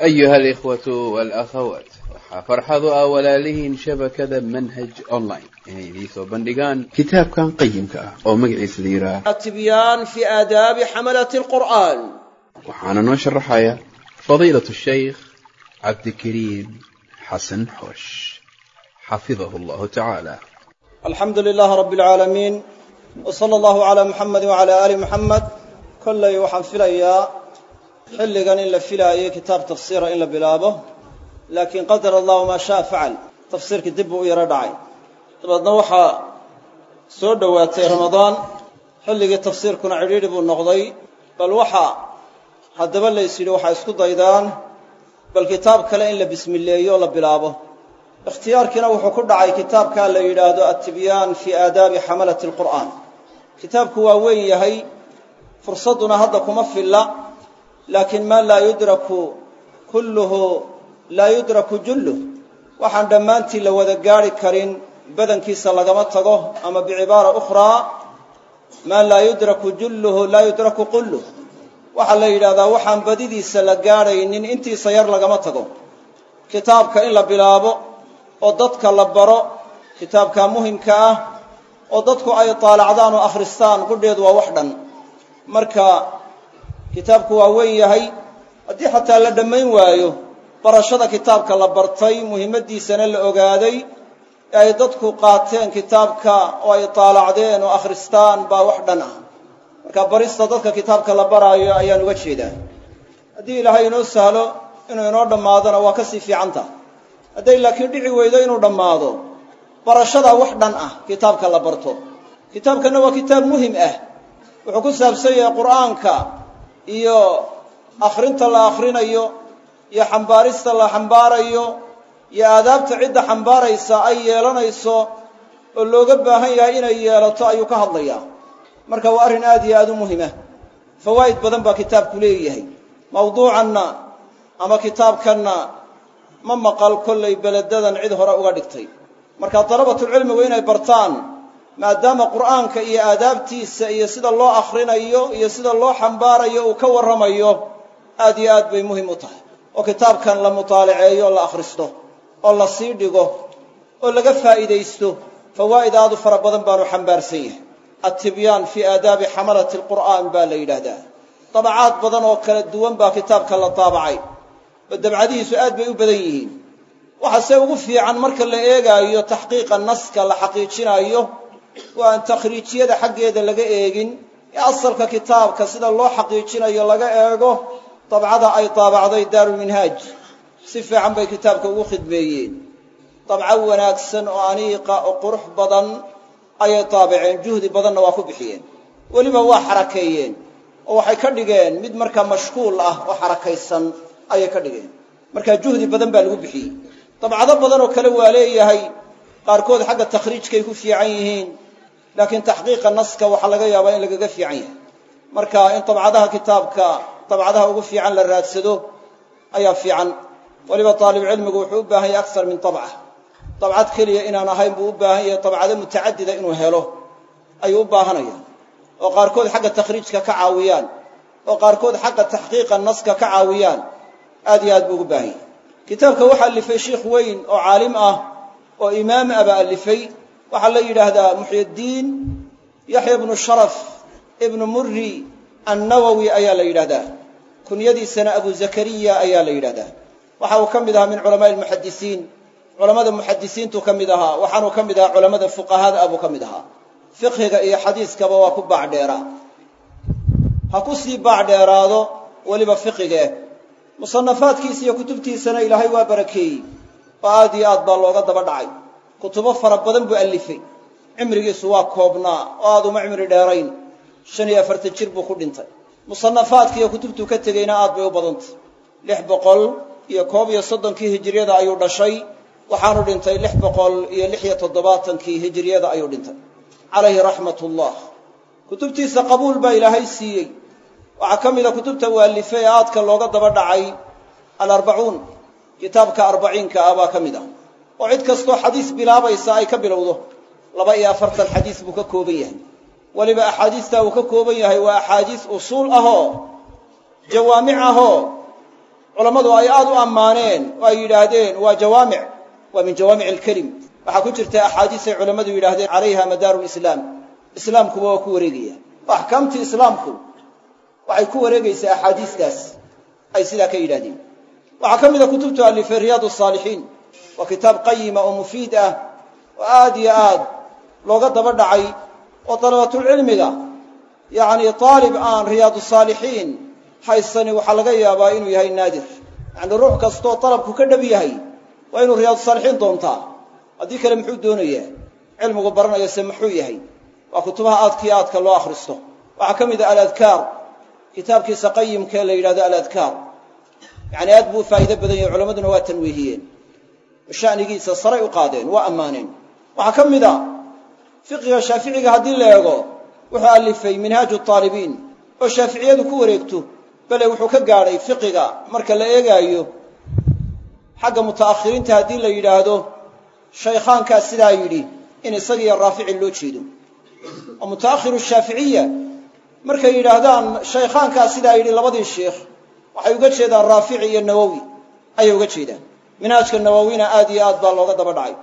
أيها الإخوة والأخوات waxaa farxadu ah walaalihiin shabakada manhaj online inay idiin soo bandhigaan kitaabkan qayimka ah oo magaciisa la yidhaah tibyaan fi aadaabi xamalati alqur'aan waxaana noo sharaxaya fadiilatu shaykh cabdikariim xasan xoosh xafidahu allahu tacaala alxamdu lilaah rabbi alcaalamiin w sala allahu calaa muxamedi wacala aali muxamed kollay waxaan filayaa xilligan in la filaayay kitaab tafsiira in la bilaabo laakiin qadar allahu maa shaa facal tafsiirkii dib buu u yaro dhacay. Dabeedna waxaa soo dhowaatay ramadaan xilligii tafsiirkuna cidhiidhi buu noqday bal waxa haddaba lays yidhi waxaa isku daydaan bal kitaab kale in la bismilleeyo o la bilaabo. Ikhtiyaarkiina wuxuu ku dhacay kitaabkaa la yidhaahdo altibyaan fii aadaabi xamalati alqur'aan kitaabku waa weyn yahay fursadduna hadda kuma filla laakiin maa laa yudraku kulluhu laa yudraku julluh. Waxaan dhammaantii la wada gaadhi karin badankiisa lagama tago ama bicibaara ukhraa. Maa laa yudraku julluhu laa yudraku qulluh. Waxaa la yidhahdaa waxaan badidiisa la gaadhaynin intiisa yar lagama tago. Kitaabka in la bilaabo oo dadka la baro kitaabka muhimka ah oo dadku ay taalacdaan oo akhristaan qudheedu waa wax dhan. Marka kitaabku waa weyn yahay haddii xataa la dhammayn waayo barashada kitaabka la bartay muhimmaddiisana la ogaaday ee ay dadku qaateen kitaabka oo ay taalacdeen oo akhristaan baa wax dhan ah. Marka barista dadka kitaabka la baraayo ayaan uga jeedaa. Haddii ilaahay inoo sahlo inuu inoo dhammaadona waa ka sii fiicanta. Hadday laakiin dhici weydo inuu dhammaado barashadaa wax dhan ah kitaabka la barto. Kitaabkanna waa kitaab muhiim ah. Wuxuu ku saabsan yahay qur'aanka iyo akhrinta la akhrinayo iyo xambaarista la xambaarayo iyo aadaabta cidda xambaaraysa ay yeelanayso oo looga baahan yahay inay yeelato ayuu ka hadlayaa. Marka waa arrin aad iyo aad u muhimah fawaa'id badan baa kitaabku leeyahay. Mawduucanna ama kitaabkanna ma maqal kollay beledadan cid hore uga dhigtay. Marka dalabatulcilmigu inay bartaan maadaama qur'aanka iyo aadaabtiisa iyo sida loo akhrinayo iyo sida loo xambaarayo uu ka warramayo aad iyo aad bay muhiim u tahay. Oo kitaabkan la mutaalaceeyo o la akhristo oo la sii dhigo oo laga faa'iidaysto fawaa'id aad u fara badan baanu xambaarsan yahay. Altibyaan fii aadaabi xamalati alqur'aan baa la yidhaahdaa. Dabacaad badan oo kala duwan baa kitaabka la daabacay. Oo dabcadihiisu aad bay u badan yihiin. Waxaase ugu fiican marka la eegaayo taxqiiqa naska la xaqiijinaayo waa aan takhriijiyada xaggeeda laga eegin. Ee asalka kitaabka sida loo xaqiijinayo laga eego dabcada ay daabacday daarulminhaaj si fiican bay kitaabka ugu khidmeeyeen. Dabco wanaagsan oo aniiqa oo qurux badan ayay daabaceen juhdi badanna waa ku bixiyeen. Weliba waa xarakeeyeen. Oo waxay ka dhigeen mid markaa mashkuul ah oo xarakaysan ayay ka dhigeen. Markaa juhdi badan baa lagu bixiyey. Dabcado badan oo kale waa leeyahay qaarkood xagga takhriijkay ku fiican yihiin laakiin taxqiiqa naska waxaa laga yaabaa in lagaga fiican yahay. Marka in dabcadaha kitaabka dabcadaha ugu fiican la raadsado ayaa fiican. Weliba taalibcilmigu wuxuu u baahan yahay akar min dabca dabcad keliya inaan ahayn buu u baahan yahay dabcado mutacadida inuu helo ayuu u baahanaya oo qaarkood xagga takhriijka ka caawiyaan oo qaarkood xagga taxqiiqa naska ka caawiyaan aad iyo aad buu ugu baahan yahay. Kitaabka waxaa alifay sheikh weyn oo caalim ah oo imaam aba alifay waxaa la yidhaahdaa muxyiddiin yaxya ibnu sharaf ibnu muri annawowi ayaa la yidhahdaa kunyadiisana abu zakariya ayaa la yidhahdaa waxa uu ka mid ahaa min culamaai lmuxadisiin culamada muxadisiintuu ka mid ahaa waxaanuu ka mid ahaa culamada fuqahada abuu ka mid ahaa. Fiqhiga iyo xadiiskaba waa ku baacdheeraa ha ku sii baacdheeraado weliba fiqigee musanafaadkiisa iyo kutubtiisana ilaahay waa barakeeyey. Oo aad iyo aad baa looga daba dhacay kutubo fara badan buu allifay. Cimrigiisu waa koobnaa oo aad uma cimri dheerayn. Shan iyo afartan jir buu ku dhintay. Musanafaadka iyo kutubtuu ka tegeyna aad bay u badantay lix boqol iyo koob iyo soddonkii hijiriyada ayuu dhashay. Waxaanu dhintay lix boqol iyo lix iyo toddobaatankii hijiriyada ayuu dhintay. Calayhi raxmat ullah kutubtiisa qabuul baa ilaahay siiyey. Waxaa ka mida kutubta uu allifay ee aadka looga daba dhacay. Alarbacuun. Kitaabka arbaciinka ah baa ka mid ah oo cid kastoo xadiis bilaabaysa ay ka bilowdo laba iyo afartan xadiis buu ka kooban yahay. Weliba axaadiistaa uu ka kooban yahay waa axaadiis usuul ahoo jawaamic ahoo. Culammadu ay aad u ammaaneen oo ay yidhaahdeen waa jawaamic waa min jawaamic alkelim waxaa ku jirta axaadiisay culammadu yidhaahdeen calayha madaaru lislaam islaamkuba waa ku wareegaya. Axkaamtii islaamku waxay ku wareegaysaa axaadiistaas ay sidaa ka yidhahdeen waxaa ka mid a kutubtu alifay riyaad saalixiin waa kitaab qayima oo mufiid ah oo aad iyo aad looga daba dhacay oo dalabatulcilmiga yacni aalib aan riyaadu saalixiin haysani waxaa laga yaabaa inuu yahay naadir yacni ruux kastoo dalabku ka dhab yahay waa inuu riyaadu saalixiin doontaa. Haddii kale muxuu doonayaa? Cilmigu baranaya se muxuu yahay? Waa kutubaha aadkaiyo aadka loo akhristo. Waxaa ka mid ah aladkaar kitaabkiisa qayimkaee la yidhahdo aladkaar. Yacni aad buu u faa'iido badan yahay culammaduna waa tanwiihiyeen sha'nigiisa saray u qaadeen waa ammaaneen. Waxaa ka mid a fiqiga shaaficiga haddii la eego wuxuu alifay minhaaju taalibiin oo shaaficiyadu ku wareegto bale wuxuu ka gaadhay fiqiga marka la eegaayo xagga muta'akhiriinta haddii la yidhaahdo shaykhaankaa sidaa yidhi in isagiiyo raafici loo jeedo. Oo muta'akhiru shaaficiya markay yidhaahdaan shaykhaankaa sidaa yidhi labadii sheikh waxay uga jeedaan raafici iyo nawowi ayay uga jeedaan minhaajka nawowina aad iyo aad baa looga daba dhacay.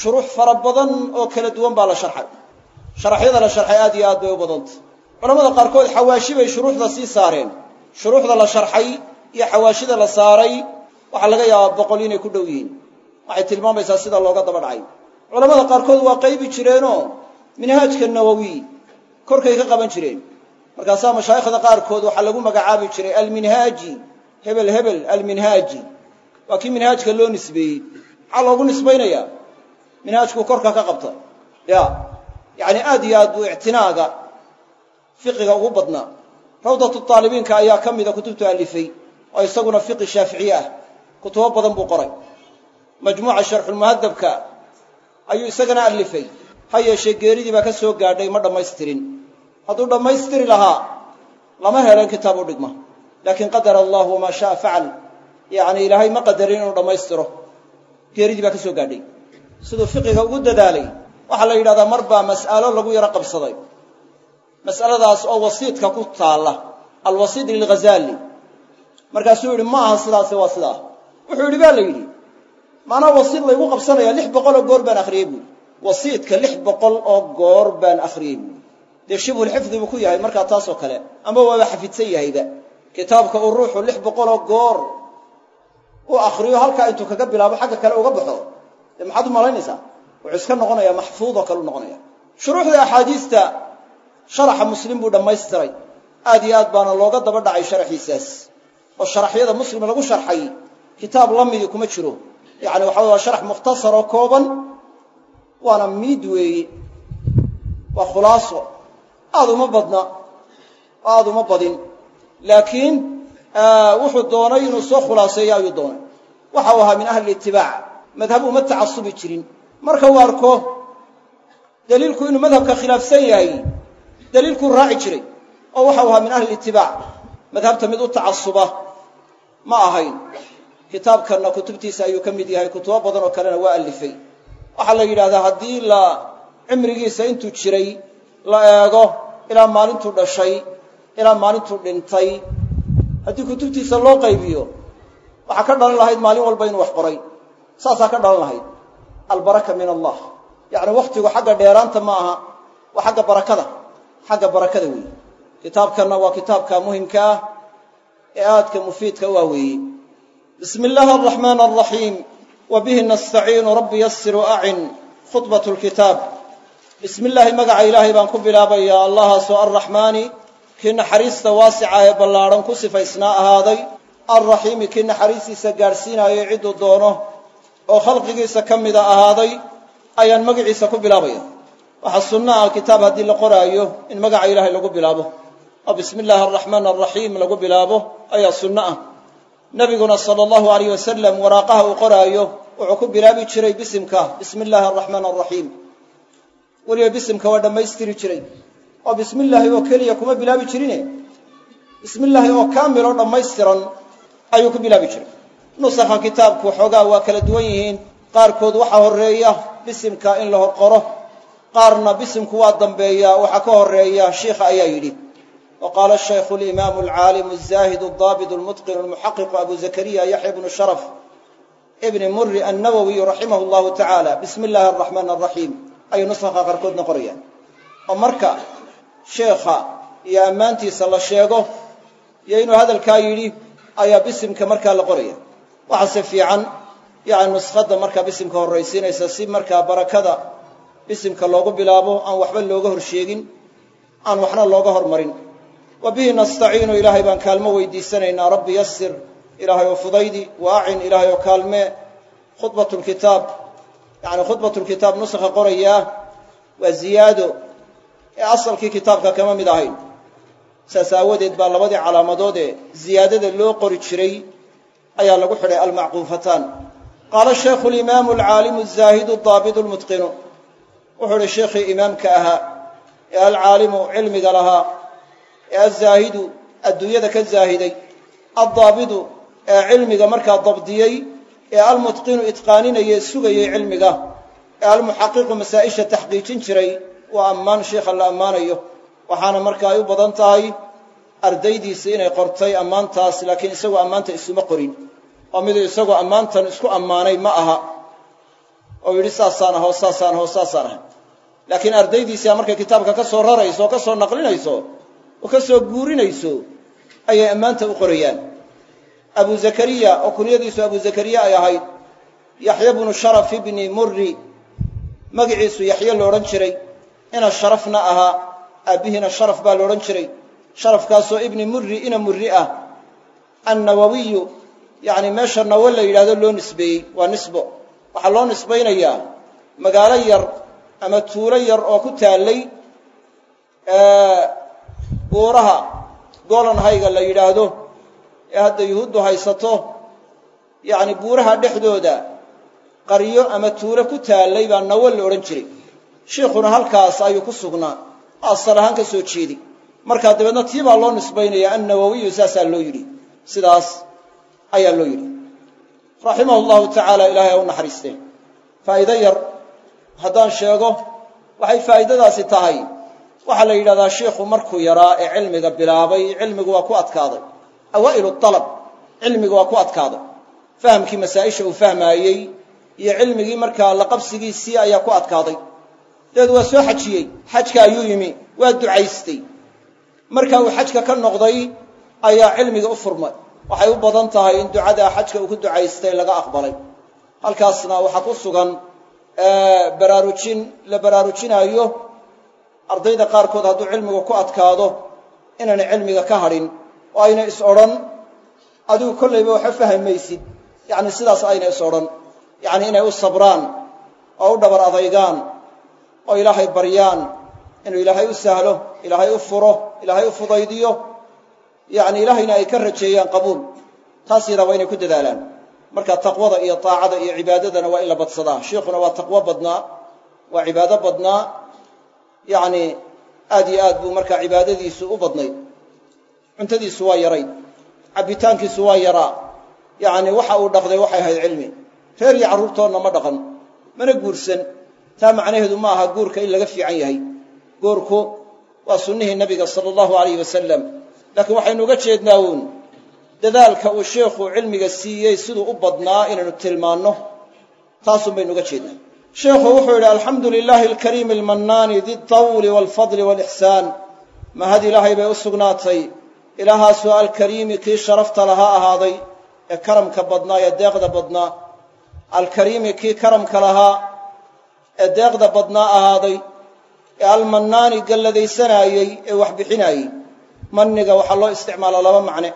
Shuruux fara badan oo kala duwan baa la sharxay. Sharaxyada la sharxay aad iyo aad bay u badantay culamada qaarkood xawaashi bay shuruuxda sii saareen. Shuruuxda la sharxay iyo xawaashida la saaray waxaa laga yaabaa boqol inay ku dhow yihiin. Waxay tilmaamaysaa sida looga daba dhacay. Culamada qaarkood waa qaybi jireenoo minhaajka nawowi korkay ka qaban jireen. Markaasaa mashaayikhda qaarkood waxaa lagu magacaabi jiray alminhaaji. Hebel hebel alminhaaji waa kii minhaajka loo nisbeeyey. Maxaa loogu nisbaynayaa minhaajkuu korka ka qabta ya. Yacni aad iyo aad buu ictinaaga fiqiga ugu badnaa. Rawdatu taalibiinka ayaa ka mida kutubtu alifay. Oo isaguna fiqi shaaficiye ah. Kutubo badan buu qoray. Majmuuca sharxulmuhadabka ayuu isagana alifay. Ha yeeshee geeridii baa ka soo gaadhay ma dhammaystirin. Hadduu dhammaystiri lahaa lama helan kitaab u dhigma. Laakiin qadara allahu wamaa shaaa facal yacni ilaahay ma qadarin inuu dhammaystiro. Geeridii baa ka soo gaadhay. Siduu fiqiga ugu dadaalay waxaa la yidhahdaa mar baa mas'alo lagu yaro qabsaday. Mas'aladaas oo wasiidka ku taalla. Alwasiid lilghazali markaasuu yidhi ma aha sidaase waa sidaa. Wuxuu yidhi ba la yidhi maanaa wasiid laygu qabsanaya lix boqol oo goor baan akhriyey buui wasiidka lix boqol oo goor baan akhriyey buui dee shibhulxifdi buu ku yahay markaa taasoo kale. Ama waaba xafidsan yahayba. Kitaabka uu ruuxu lix boqol oo goor u akriyo halkaa intuu kaga bilaabo xagga kale uga baxo. Dee maxaad u malaynaysaa? Wuxuu iska noqonayaa maxfuud oo kale u noqonaya shuruuxda axaadiista sharaxa muslim buu dhammaystiray. Aad iyo aad baana looga daba dhacay sharaxiisaas. Oo sharaxyada muslim lagu sharxay. Kitaab la midii kuma jiro. Yacni waxa waa sharax mukhtasar oo kooban. Waana miid weeye waa khulaaso. Aad uma badna. Aada uma badin. Laakiin wuxuu doonay inuu soo khulaaseeyo ayuu doonay. Waxa uu ahaa min ahli itibaac. Madhab uma tacasubi jirin. Marka uu arko daliilku inuu madhabka khilaafsan yahay daliilkuu raaci jiray. Oo waxau ahaa min ahli itibaac. Madhabta mid u tacasuba ma ahayn. Kitaabkanna kutubtiisa ayuu ka mid yahay. Kutubo badan oo kalena waa alifay. Waxaa la yidhahdaa haddii la cimrigiisa intuu jiray la eego ilaa maalintuu dhashay ilaa maalintuu dhintay haddii kutubtiisa loo qaybiyo waxaa ka dhalan lahayd maalin walba inuu wax qoray. Saasaa ka dhalan lahayd. Albaraka min allah. Yacni wakhtigu xagga dheeraanta ma aha waa xagga barakada. Xagga barakada weeye. Kitaabkanna waa kitaabka muhimka ah ee aadka mufiidka u ah weeye. Bismi illaahi araxmaan araxiim wa bihi nastaciinu rabbi yasir acin khudbat lkitaab bismi illaahi magaca ilaahay baan ku bilaabayaa allahaasoo arraxmaani kii naxariista waasica ee ballaadhan ku sifaysnaa ahaaday alraxiimi kii naxariistiisa gaadhsiinaayay cidduu doono oo khalqigiisa ka mida ahaaday ayaan magaciisa ku bilaabaya. Waxaa sunno ah kitaab haddii la qoraayo in magaca ilaahay lagu bilaabo. Oo bismi illaahi araxmaan araxiim lagu bilaabo ayaa sunno ah. Nebiguna sala allahu alayh wasalam waraaqaha uu qoraayo wuxuu ku bilaabi jiray bisimka bismi illaahi araxmaan araxiim weliba bisimka waa dhammaystiri jiray oo bismi illaahi oo keliya kuma bilaabi jirine. Bismi illaahi oo kaamil oo dhammaystiran ayuu ku bilaabi jiray. Nusakha kitaabku xoogaa waa kala duwan yihiin. Qaarkood waxaa horreeya bisimka in la horqoro. Qaarna bisimku waa dambeeya waxaa ka horreeya shiikha ayaa yidhi. Qaala shaykhu alimaamu alcaalimu alzaahidu aldaabit almutqinu almuxaqiqu abu zakariya yaxya bnu sharaf ibni muri annawowiyu raximah llahu tacaala bismi illaahi araxmaan araxiim ayuu nusakha qaarkoodna qorayaan oo marka sheekha iyo ammaantiisa la sheego iyo inuu hadalkaa yidhi ayaa bisimka markaa la qoraya. Waxaase fiican yani nuskhadda markaa bisimka horraysiinaysa si markaa barakada bisimka loogu bilaabo aan waxba looga horsheegin aan waxna looga hormarin. Wa bihi nastaciinu ilaahay baan kaalmo weydiisanaynaa rabbi yasir ilaahay oo fudaydi wa acin ilaahay oo kaalmee khudbat lkitaab yani khudbat lkitaab nuskha qorayaa waa ziyaado ee asalkii kitaabka kama mid ahayn. Saas aawadeed baa labadii calaamadood ee ziyaadada loo qori jiray ayaa lagu xidhay almacquufataan qaala shaykhu alimaamu alcaalimu azaahidu adaabitu lmutqinu wuxuu ihi sheekhii imaamka ahaa ee alcaalimu cilmiga lahaa ee azaahidu adduunyada ka zaahiday addaabidu ee cilmiga markaa dabdiyey ee almutqinu itqaaninayee sugayey cilmiga ee almuxaqiqu masaa'isha taxqiijin jiray waa ammaan sheikha la ammaanayo. Waxaana marka ay u badan tahay ardaydiisa inay qortay ammaantaas laakiin isagoo ammaanta isuma qorin. Oo miduu isagoo ammaantan isku ammaanay ma aha. Oo yidhi saasaan aho saasaan aho saasaan ahay. Laakiin ardaydiisia markay kitaabka ka soo rarayso oo ka soo naqlinayso oo ka soo guurinayso ayay ammaanta u qorayaan. Abu zakariya oo kunyadiisu abu zakariya ay ahayd yaxya bnu sharaf ibni murri magiciisu yaxye la odhan jiray ina sharafna ahaa aabbihiina sharaf baa la odhan jiray. Sharafkaasoo ibni murri ina murri ah. Annawawiyu yacni meesha nawo la yidhahdo loo nisbeeyey. Waa nisbo. Waxaa loo nisbaynayaa magaalo yar ama tuulo yar oo ku taallay buuraha golanhayga la yidhaahdo. Ee hadda yuhuuddu haysato yacni buuraha dhexdooda qaryo ama tuulo ku taallay baa nawo la odhan jiray shiikhuna halkaas ayuu ku sugnaa. Asal ahaan ka soo jeedi. Markaa dabeedna tii baa loo nisbaynaya annawowiyu saasaa loo yidhi. Sidaas ayaa loo yidhi. Raximahu llahu tacaala ilaahay ha u naxariistee. Faa'iido yar. Haddaan sheego waxay faa'iidadaasi tahay. Waxaa la yidhahdaa shiikhu markuu yaraa ee cilmiga bilaabay cilmigu waa ku adkaaday. Awaa'ilu alab cilmigu waa ku adkaaday. Fahamkii masaa'isha uu fahmaayey iyo cilmigii markaa la qabsigiisii ayaa ku adkaaday dabeed waa soo xajiyey. Xajka ayuu yimi. Waa ducaystay. Marka uu xajka ka noqday ayaa cilmiga u furmay. Waxay u badan tahay in ducadaa xajka uu ku ducaystay laga aqbalay. Halkaasna waxaa ku sugan baraarujin la baraarujinaayo. Ardayda qaarkood hadduu cilmigu ku adkaado inaanay cilmiga ka hadhin oo ayna is odhan adigu kollayba waxa fahmaysid. Yacni sidaas ayna is odhan. Yacni inay u sabraan oo u dhabar adaygaan oo ilaahay baryaan inuu ilaahay u sahlo ilaahay u furo ilaahay u fudaydiyo yacni ilaahayna ay ka rajeeyaan qabuul. Taas yadaa waa inay ku dadaalaan. Marka taqwada iyo taacada iyo cibaadadana waa in la badsadaa. Shiikhuna waa taqwo badnaa waa cibaado badnaa. Yacni aad iyo aad buu markaa cibaadadiisu u badnayd cuntadiisu waa yaray cabbitaankiisu waa yaraa. Yacni waxa uu dhaqday waxay ahayd cilmi. Reer iyo carruurtoodna ma dhaqan mana guursan taa macnaheedu ma aha guurka in laga fiican yahay. Guurku waa sunnihii nebiga sala allahu alayh wasalam laakiin waxaynu uga jeednaa uun dadaalka uu sheikhu cilmiga siiyey siduu u badnaa inaynu tilmaanno taasun baynu uga jeednaa. Sheikhu wuxuu yidhi alxamdu lilaahi alkariimi almannaani ditawli waalfadli waalixsaan mahad ilaahay bay u sugnaatay ilaahaasoo alkariimi kii sharafta lahaa ahaaday ee karamka badnaa ee deeqda badnaa. Alkariimi kii karamka lahaa ee deeqda badnaa ahaaday ee almannaani galladaysanayey ee wax bixinaayey manniga waxaa loo isticmaalaa laba macne.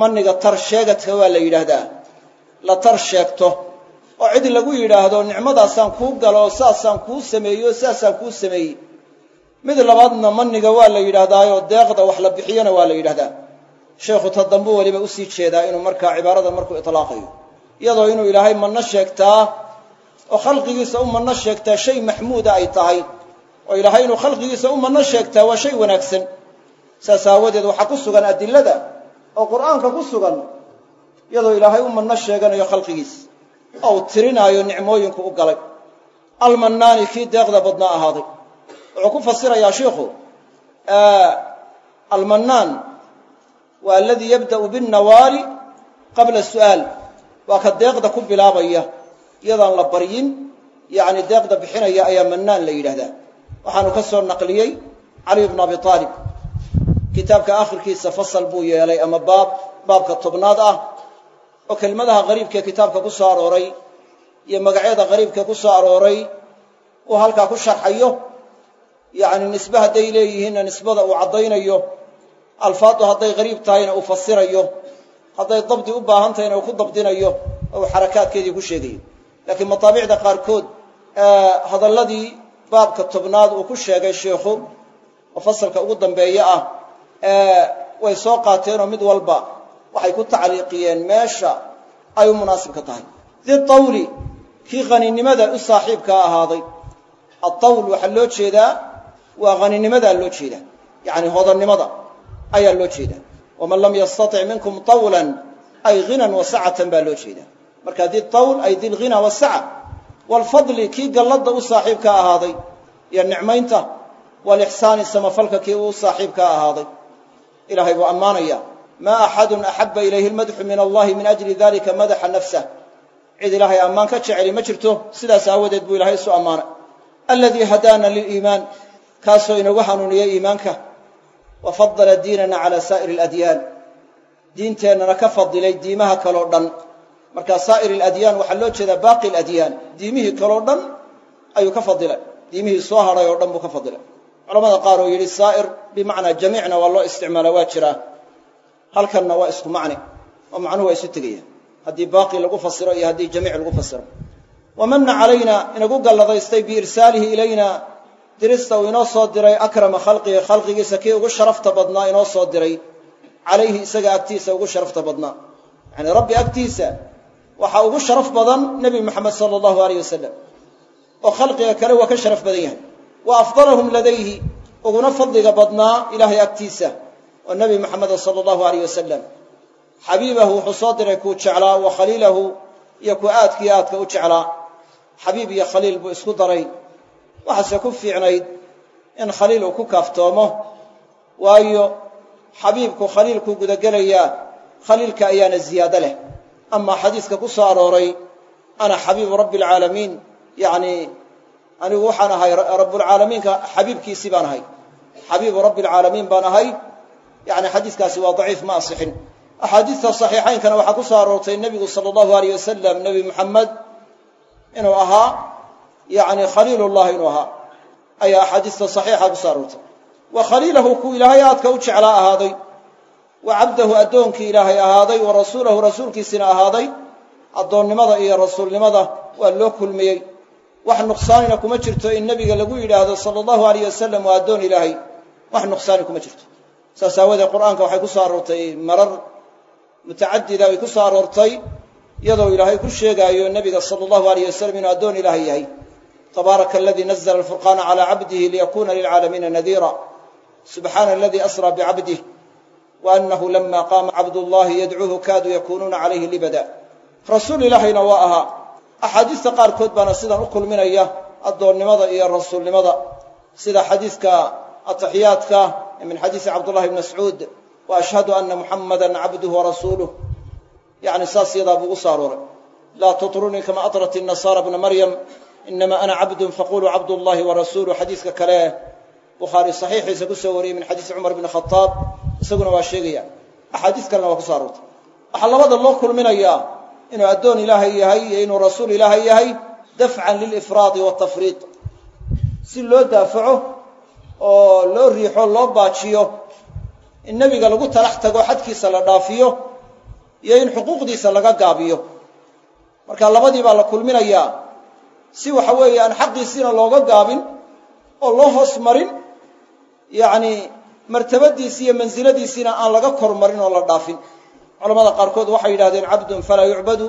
Manniga tar sheegadka waa la yidhaahdaa. La tar sheegto oo cid lagu yidhaahdo nicmadaasaan kuu galo oo saasaan kuu sameeyey oo saasaan kuu sameeyey. Mid labaadna manniga waa la yidhaahdaayoo deeqda wax la bixiyona waa la yidhahdaa. Sheekhu ta dambu weliba u sii jeedaa inuu markaa cibaarada markuu itlaaqayo. Iyadoo inuu ilaahay manno sheegtaa oo khalqigiisa u manno sheegtaa shay maxmuuda ay tahay oo ilaahay inuu khalqigiisa u manno sheegtaa waa shay wanaagsan. Saas aawadeed waxaa ku sugan adilada oo qur'aanka ku sugan iyadoo ilaahay u manno sheeganayo khalqigiisa oo tirinaayo nicmooyinku u galay. Almannaani kii deeqda badnaa ahaaday. Wuxuu ku fasirayaa shiikhu almannaan waa aladii yabda'u binnawaali qabla su'aal waa ka deeqda ku bilaabaya iyadaan la baryin yacni deeqda bixinaya ayaa mannaan la yidhahdaa waxaanu ka soo naqliyey caliy bnu abi aalib kitaabka akhirkiisa fasal buu yeelay ama baab baabka tobnaad ah oo kelmadaha qariibkaee kitaabka ku soo arooray iyo magacyada qariibkae ku soo arooray uu halkaa ku sharxayo. Yacni nisbe hadday leeyihiinna nisbada uu caddaynayo alfaaddu hadday qariib tahayna uu fasirayo hadday dabdi u baahan tahayna uu ku dabdinayo oo uu xarakaadkeedii ku sheegayo laakiin mataabicda qaarkood hadalladii baabka tobnaad uu ku sheegay sheikhu oo fasalka ugu dambeeya ah way soo qaateenoo mid walba waxay ku tacliiqiyeen meesha ay u munaasibka tahay. Di kii haninimada u saaxiibkaa ahaaday. Atawl waxaa loo jeedaa waa haninimadaa loo jeedaa. Yacni hodannimada ayaa loo jeedaa. Waman lam yastatic minkum tawlan ay ghinan wasacatan baa loo jeedaa marka di tawl ay di lghina wasaca waalfadli kii galladda u saaxiibka ahaaday iyo nicmaynta waalixsaani samafalka kii uu saaxiibka ahaaday. Ilahay buu ammaanaya maa axadun axabba ilayhi lmadxu min allahi min ajli dalika madaxa nafsah cid ilaahay ammaan ka jeceli ma jirto sidaas aawadeed buu ilahay isu ammaanay. Aladii hadaana liliimaan kaasoo inagu hanuuniyey iimaanka. Wa fadala diinana cala saa'iri aladyaan diinteennana ka fadilay diimaha kaloo dhan marka saa'ir aladyaan waxaa loo jeedaa baaqi aladyaan diimihii kaloo dhan ayuu ka fadilay. Diimihii soo hadhay oo dhan buu ka fadilay. Culamada qaar oo yidhi saa'ir bimacnaa jamiicna waa loo isticmaala waa jiraa halkanna waa isku macni oo macnuhu waa isu tegayaan. Haddii baaqi lagu fasiro iyo haddii jamiic lagu fasiro. Wamana calayna inagu galladaystay biirsaalihi ilayna dirista uu inoo soo diray akrama khalqihi khalqigiisa kii ugu sharafta badnaa inoo soo diray. Calayhi isaga agtiisa ugu sharafta badnaa. Yacanii rabbi agtiisa waxaa ugu sharaf badan nebi moxamed sala allahu aleyh wasalam oo khalqiga kale waa ka sharaf badan yahay. Wa afdalahum ladayhi uguna fadliga badnaa ilaahay agtiisa. Oo nebi moxameda sala allahu aleyh wasalam xabiibahu wuxuu soo diray kuu jeclaa wa khaliilahu iyo ku aadkii aadka u jeclaa. Xabiib iyo khaliil buu isku daray. Waxaase ku fiicnayd in khaliil uu ku kaaftoomo waayo xabiibku khaliilkuu gudagelayaa khaliilka ayaana ziyaado leh amaa xadiiska ku soo arooray ana xabiibu rabbi alcaalamiin yacnii anigu waxaan ahay rabbulcaalamiinka xabiibkiisii baan ahay xabiibu rabbi alcaalamiin baan ahay yacni xadiiskaasi waa daciif ma asixin axaadiista saxiixaynkana waxaa ku soo aroortay nebigu sala allahu aleyh wasalam nebi moxamed inuu ahaa yacni khaliilullah inuu ahaa ayaa axaadiista saxiixa ku soo aroortay wa khaliilahu kuu ilaahay aadka u jeclaa ahaaday wa cabdahu addoonkii ilaahay ahaaday wa rasuulahu rasuulkiisina ahaaday. Addoonnimada iyo rasuulnimada waa loo kulmiyey. Wax nuqsaanina kuma jirto in nebiga lagu yidhaahdo sala allahu aleyh wasalam waa addoon ilaahay. Wax nuqsaani kuma jirto. Saas aawoodee qur'aanka waxay ku soo aroortay marar mutacadida ay ku soo aroortay iyadoo ilaahay ku sheegaayo nebiga sala allahu aleyh wasalam inuu addoon ilaahay yahay. Tabaaraka aladii nazla alfurqaana calaa cabdihi liyakuna lilcaalamiina nadiira. Subxaana aladii asraa bicabdih wa annahu lama qaama cabdullahi yadcuuhu kaaduu yakunuuna calayhi libada rasuul ilaahayna waa ahaa axaadiista qaarkood baana sidan u kulminaya addoonnimada iyo rasuulnimada sida xadiiska ataxiyaadka min xadiisi cabdullahi bni mascuud wa ashhadu ana muxamada cabduhu warasuuluh yani saas yadaa buu ugu soo arooray laa tutrunii kama atrat inasaara bna maryam inama ana cabdun faquluu cabdullahi warasuuluh xadiiska kale bukhaari saxiixiisa ku soo wariyey min xadiisi cumar bni khadaab isaguna waa sheegaya. Axaadiis kalena waa ku so aroortay. Waxaa labada loo kulminayaa inuu addoon ilaahay yahay iyo inuu rasuul ilaahay yahay dafcan lilifraadi watafriid si loo daafaco oo loo riixo loo baajiyo in nebiga lagu talax tago xadkiisa la dhaafiyo iyo in xuquuqdiisa laga gaabiyo. Marka labadii baa la kulminayaa. Si waxa weeye aan xaqiisiina looga gaabin oo loo hoos marin yacni martabadiisi iyo mansiladiisiina aan laga kor marin oo la dhaafin. Culamada qaarkood waxay yidhahdeen cabdun falaa yucbadu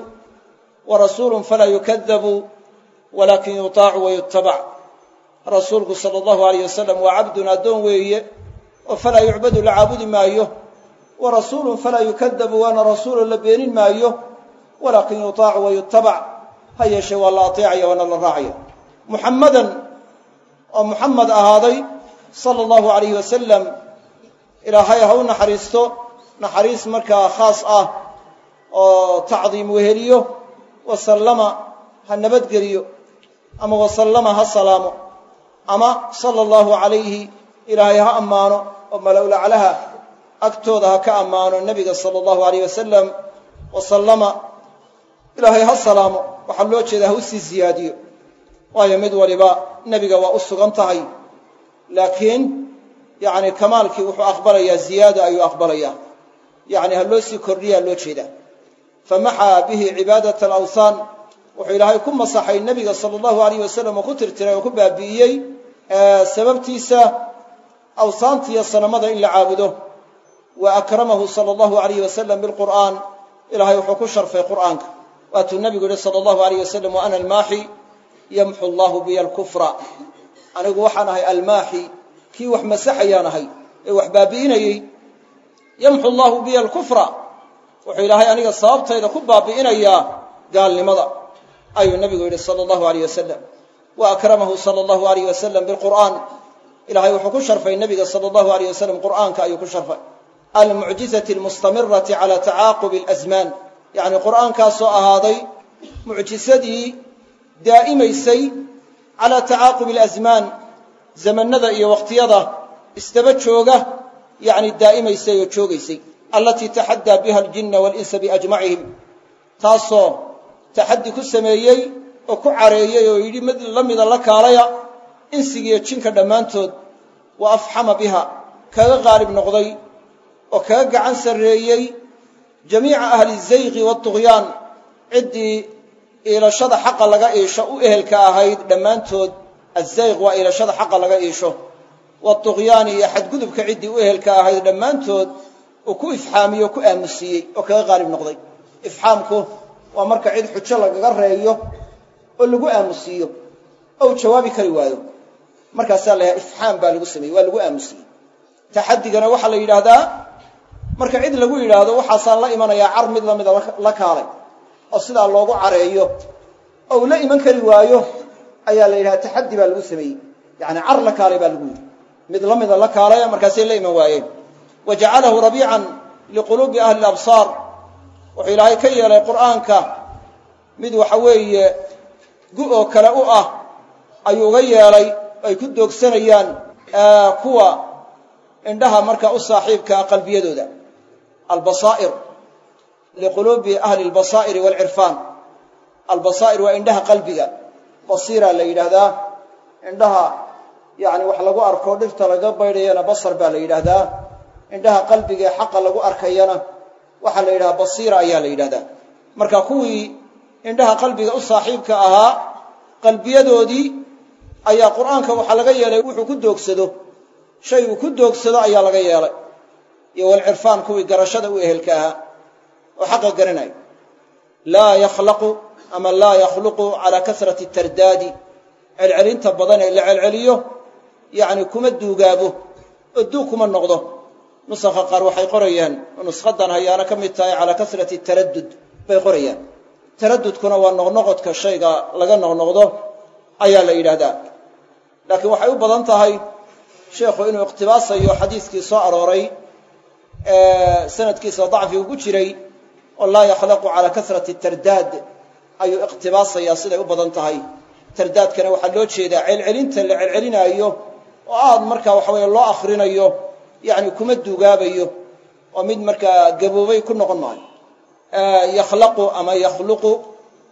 wa rasuulun falaa yukadabu walaakin yutaacu wa yutabac rasuulku sala allahu alayh wasalam waa cabdun addoon weeye oo falaa yucbadu la caabudi maayo. Wa rasuulun falaa yukadabu waana rasuulo la beenin maayo. Walaakin yutaacu wa yutabac ha yeeshee waa la ateecaya waana la raacaya. Muxammadan oo muxamed ahaaday sala allahu alayhi wasalam ilaahay ha u naxariisto naxariis markaa khaas ah oo tacdiim weheliyo wasallama ha nabadgeliyo ama wasallama ha salaamo ama sala allahu calayhi ilaahay ha ammaano oo mala'ulaclaha agtooda ha ka ammaano nebiga sala allahu alayh wasalam wasallama ilaahay ha salaamo. Waxaa loo jeedaa ha u sii ziyaadiyo waayo mid waliba nebiga waa u sugan tahay laakiin yacni kamaalkii wuxuu aqbalayaa ziyaada ayuu aqbalayaa. Yacni ha loo sii kordhiyaa loo jeedaa. Famaxaa bihi cibaadata alawthaan wuxuu ilaahay ku masaxay nebiga sala allahu alayh wasalam oo ku tirtiray oo ku baabi'iyey sababtiisa awhaantiiyo sanamada in la caabudo. Wa akramahu sala allahu alayh wasalam bilqur'aan ilaahay wuxuu ku sharfay qur'aanka. Waatuu nebigu yihi sala allahu alayh wasalam wa ana almaaxi yamxu allahu biya alkufra anigu waxaan ahay almaaxi kii wax masaxayaan ahay ee wax baabi'inayey. Yamxu allahu biya alkufra. Wuxuu ilaahay aniga sababtayda ku baabi'inayaa gaalnimada. Ayuu nebigu yidhi sala allahu alayh wasalam wa akramahu sala allahu alayh wasalam bilqur'aan. Ilahay wuxuu ku sharfay nebiga sala allahu alayh wasalam qur'aanka ayuu ku sharfay. Almucjizati almustamirati cala tacaaqubi alasmaan yacni qur'aankaasoo ahaaday mucjisadii daa'imaysay calaa tacaaqubi alasmaan zamanada iyo waqtiyada isdaba jooga yacni daa'imaysay oo joogaysay. Allatii taxaddaa biha aljinna waalinsa biajmacihim. Taasoo taxaddi ku sameeyey oo ku careeyey oo yidhi mid la mida la kaalaya insigiiyo jinka dhammaantood wa afxama biha. Kaga qaalib noqday oo kaga gacan sarreeyey jamiica ahli zayqi waatugyaan ciddii iilashada xaqa laga iisho u ehelka ahayd dhammaantood azayq waa iilashada xaqa laga iisho. Waatughyaani iyo xadgudubka ciddii u ehelka ahayd dhammaantood uu ku ifxaamiyey oo ku aamusiiyey oo kaga qaalib noqday. Ifxaamku waa marka cid xujo lagaga reeyo oo lagu aamusiiyo ou jawaabi kari waayo. Markaasaa la ifxaam baa lagu sameeyey waa lagu aamusiyey. Taxadigana waxaa la yidhaahdaa marka cid lagu yidhaahdo waxaasaan la imanayaa car mid lamida la kaalay oo sidaa loogu careeyo ou la iman kari waayo ayaa la yidhahda taxaddi baa lagu sameeyey. Yacni car la kaalay baa lagu yidhi. Mid la mida la kaalaya markaasay la iman waayeen. Wa jacalahu rabiican liquluubi ahli labsaar wuxuu ilaahay ka yeelay qur'aanka mid waxa weeye gu oo kale u ah ayuu uga yeelay ay ku doogsanayaan kuwa indhaha markaa u saaxiibkaa qalbiyadooda. Albasaa'ir liquluubi ahli albasaa'iri waalcirfaan albasaa'ir waa indhaha qalbiga. Basiira la yidhaahdaa. Indhaha yacni wax lagu arko dhirta laga baydhayana basar baa la yidhaahdaa. Indhaha qalbiga ee xaqa lagu arkayana waxaa la yidhahaa basiira ayaa la yidhahdaa marka kuwii indhaha qalbiga u saaxiibka ahaa qalbiyadoodii ayaa qur'aanka waxaa laga yeelay wuxuu ku doogsado. Shay uu ku doogsado ayaa laga yeelay. Iyo walcirfaan kuwii garashada u ehelka ahaa oo xaqa garanaya laa yakhlaqu ama laa yakhluqu calaa kasrati tardaadi. Celcelinta badan ee la celceliyo yacni kuma duugaabo oo duug kuma noqdo. Nusakha qaar waxay qorayaan oo nuskhadan hayaana ka mid tahay calaa kasrati taraddud bay qorayaan. Taraddudkuna waa noqnoqodka shayga laga noqnoqdo ayaa la yidhaahdaa. Laakiin waxay u badan tahay sheekhu inuu iqtibaasayo xadiiskii soo arooray ee sanadkiisa dacfigu ku jiray oo laa yakhlaqu calaa kasrati tardaad ayuu iqtibaasayaa siday u badan tahay. Tardaadkana waxaa loo jeedaa celcelinta la celcelinaayo oo aad markaa waxa weye loo akrinayo yacni kuma dugaabayo oo mid markaa gaboobay ku noqon maayo. Yakhlaqu ama yakhluqu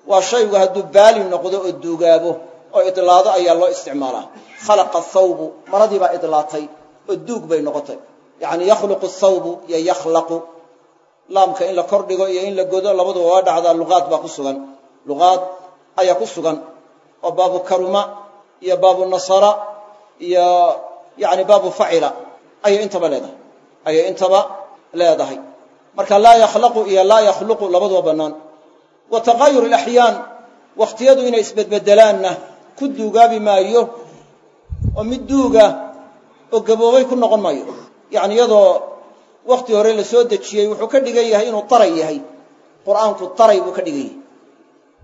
waa shaygu hadduu baali noqdo oo duugaabo oo idlaado ayaa loo isticmaalaa. Khalaqa thawbu maradii baa idlaatay oo duug bay noqotay. Yacni yakhluqu thawbu iyo yakhlaqu laamka in la kor dhigo iyo in la godo labaduba waa dhacdaa luqaad baa ku sugan. Luqaad ayaa ku sugan oo baabu karuma iyo baabu nasara iyo yani baabu facila ayay intaba leedahay ayay intaba leedahay. Marka laa yakhlaqu iyo laa yakhluqu labaduba bannaan. Wa taqaayur alaxyaan wakhtiyadu inay isbedbedelaanna ku duugaabi maayo oo mid duuga oo gaboobay ku noqon maayo. Yacni iyadoo wakhti hore la soo dejiyey wuxuu ka dhigan yahay inuu taray yahay. Qur'aanku taray buu ka dhigan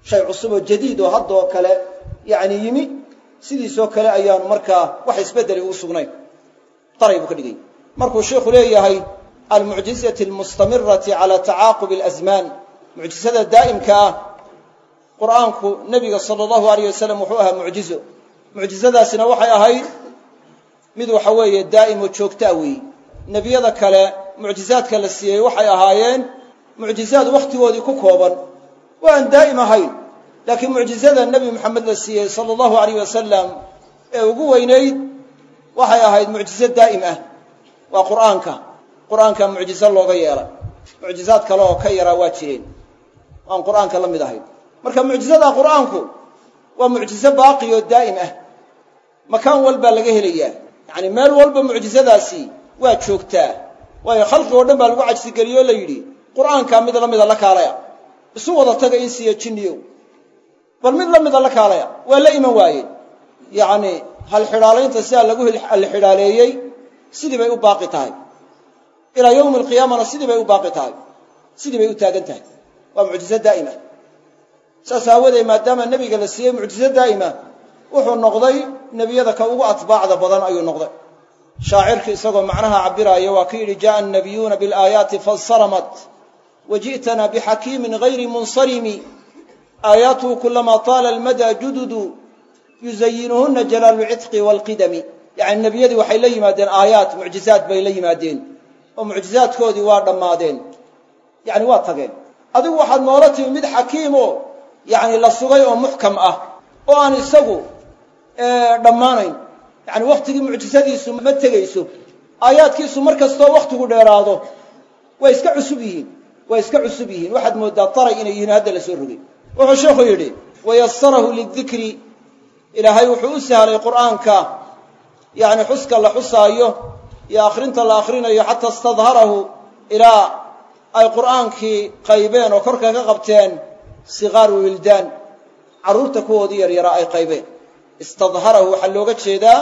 shay cusub oo jadiid oo haddoo kale yacni yimi sidiisoo kale ayaanu markaa wax isbeddeli ugu sugnayn. Taray buu ka dhigan yahay markuu sheikhu leeyahay almucjizati almustamirati cala tacaaqubi alasmaan mucjisada daa'imka ah qur'aanku nebiga sala allahu alayh wasalam wuxuu ahaa mucjizo. Mucjizadaasina waxay ahayd mid waxa weeye daa'im oo joogtaa weeye. Nebiyada kale mucjizaadka la siiyey waxay ahaayeen mucjizaad wakhtigoodii ku kooban. Oo aan daa'im ahayn laakiin mucjizada nebi moxamed la siiyey sala allahu alayh wasalam ee ugu weynayd waxay ahayd mucjizo daa'im ah. Waa qur'aanka. Qur'aanka mucjizo looga yeelay mucjizaad kale oo ka yaraa waa jireen. Aan qur'aanka la mid ahayn. Marka mucjizada qur'aanku waa mucjizo baaqi oo daa'im ah. Makaan walbaa laga helayaa. Yacni meel walba mucjizadaasi waa joogtaa waayo khalqig oo dhan baa lagu cajsigeliyey oo la yidhi qur'aankaa mid la mida la kaalaya. Isu wada taga insiya jinniyow. Bal mid la mida la kaalaya. Waa la iman waaye yacni halxidhaalaynta sidaa lagu halxidhaaleeyey sidii bay u baaqi tahay. Ilaa yowmi alqiyaamana sidii bay u baaqi tahay. Sidii bay u taagan tahay. Waa mucjizo daa'ima. Saas aawadeed maadaama nebiga la siiyey mucjizo daa'ima wuxuu noqday nebiyada ka ugu atbaacda badan ayuu noqday shaacirkii isagoo macnaha cabiraaya waa ka yidhi jaءa الnabiyuuna biاlaayaati faاnsaramat waji'tana bixakiimin gayri munsarimi aayaatuhu kulama taala almada jududu yuzayinuhuna jalaalu lcidqi wاlqidami yacni nebiyadii waxay la yimaadeen aayaat mucjizaad bay la yimaadeen oo mucjizaadkoodii waa dhammaadeen yacni waa tageen adigu waxaad noola timi mid xakiim oo yacni la sugay oo muxkam ah oo aan isagu dhammaanayn yacni wakhtigii mucjizadiisu ma tegayso. Aayaadkiisu mar kastoo wakhtigu dheeraado way iska cusub yihiin way iska cusub yihiin. Waxaad mooddaa daray inay yihiin hadda la soo rogay. Wuxuu sheekhu yidhi wayasarahu lidikri. Ilaahay wuxuu u sahlay qur'aanka. Yacni xuska la xusaayo iyo akhrinta la akhrinayo xataa istadharahu ilaa ay qur'aankii qaybeen oo korka ka qabteen sikaaru wildaan. Carruurta kuwoodii yaryaraa ay qaybeen istadharahu waxaa looga jeedaa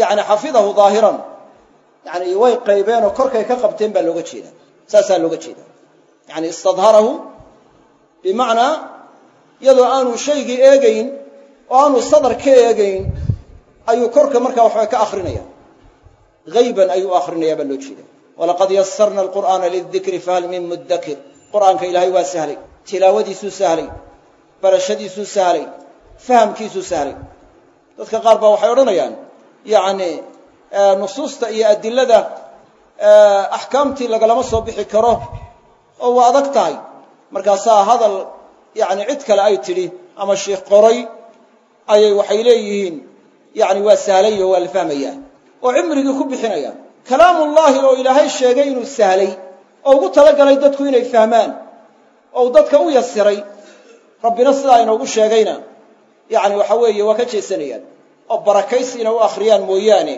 yani xafidahu daahiran yani way qaybeen oo korkay ka qabteen baa looga jeedaa saasaa looga jeedaa yani istadharahu bimacnaa iyadoo aanu shaygii eegayn oo aanu sadar ka eegayn ayuu korka markaa waxba ka akrinaya hayban ayuu akrinaya baa loo jeeda. Walaqad yasarna alqur'aana lidikri fahal min mudakir qur'aanka ilaahay waa sahlay. Tilaawadiisuu sahlay. Barashadiisuu sahlay fahamkiisuu sahlay dadka qaar baa waxay odhanayaan yacni nusuusta iyo adilada axkaamtii lagalama soo bixi karo oo waa adag tahay. Markaasaa hadal yacni cid kale ay tidhi ama sheikh qoray ayay waxay leeyihiin yacni waa sahlay oo waa la fahmayaa oo cimrigii ku bixinaya. Kalaamullaahi oo ilaahay sheegay inuu sahlay oo ugu talagalay dadku inay fahmaan oo dadka u yasiray rabbina sidaa inoogu sheegayna yacni waxa weeye waa ka jeesanayaan. Oo barakaysi inay u akhriyaan mooyaane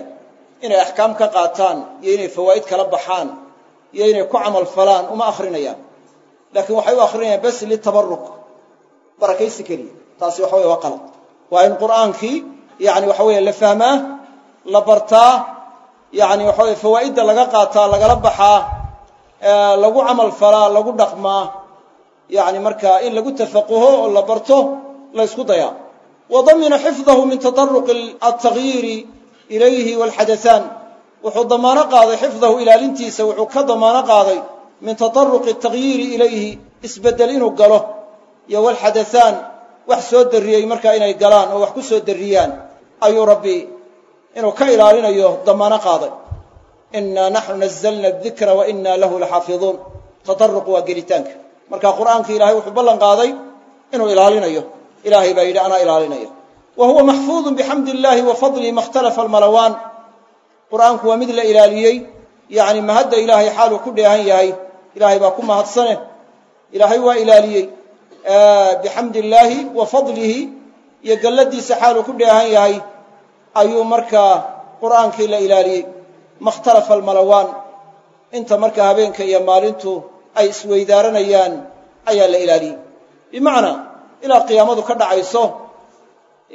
inay axkaam ka qaataan iyo inay fawaa'id kala baxaan iyo inay ku camal falaan uma akhrinayaan. Laakiin waxay u akhrinayaan bas litabaruk barakaysi keliya. Taasi waxa weye waa qalad. Waa in qur'aankii yani waxa weeye la fahmaa la bartaa yani waxa weye fawaa'idda laga qaataa lagala baxaa lagu camal falaa lagu dhaqmaa yani markaa in lagu tafaquho oo la barto la ysku dayaa wa damina xifdahu min tataruqi altagyiiri ilayhi walxadahaan wuxuu damaano qaaday xifdahu ilaalintiisa wuxuu ka damaano qaaday min tataruqi atagyiiri ilayhi isbeddel inuu galo. Iyo walxadahaan wax soo darriyey markaa inay galaan oo wax ku soo darriyaan. Ayuu rabbi inuu ka ilaalinayo damaano qaaday. Inaa naxnu nazalna adikra wa inaa lahu laxaafiduun. Tataruq waa gelitaanka. Marka qur'aanka ilahay wuxuu ballan qaaday inuu ilaalinayo ilaahay baa yidhi anaa ilaalinaya. Wa huwa maxfuudun bixamdi illaahi wa fadlihi ma ikhtalafa almalawaan. Qur'aanku waa mid la ilaaliyey. Yacni mahadda ilaahay xaaluu ku dheehan yahay. Ilaahay baa ku mahadsane ilaahay waa ilaaliyey. Bixamdi illaahi wa fadlihi iyo galladiisa xaaluu ku dheehan yahay ayuu markaa qur'aankii la ilaaliyey. Ma ikhtalafa almalawaan. Inta markaa habeenka iyo maalintu ay isweydaaranayaan ayaa la ilaaliyey. Bimacnaa ilaa qiyaamadu ka dhacayso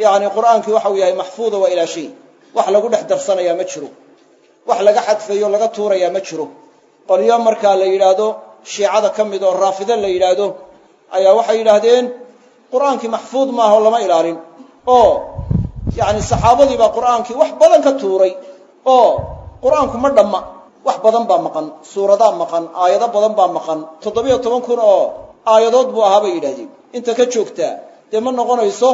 yacni qur'aankii waxau yahay maxfuuda waa ilaa shay. Wax lagu dhex darsanayaa ma jiro. Wax laga xadfayo laga tuurayaa ma jiro. Qolyo markaa la yidhaahdo shiicada ka mid oo raafida la yidhaahdo ayaa waxay yidhaahdeen qur'aankii maxfuud maaha oo lama ilaalin. Oo yacni saxaabadii baa qur'aankii wax badan ka tuuray. Oo qur'aanku ma dhamma. Wax badan baa maqan suuradaa maqan aayado badan baa maqan. Toddobiyo toban kun oo aayadood buu ahaa bay yidhahdeen inta ka joogtaa dee ma noqonayso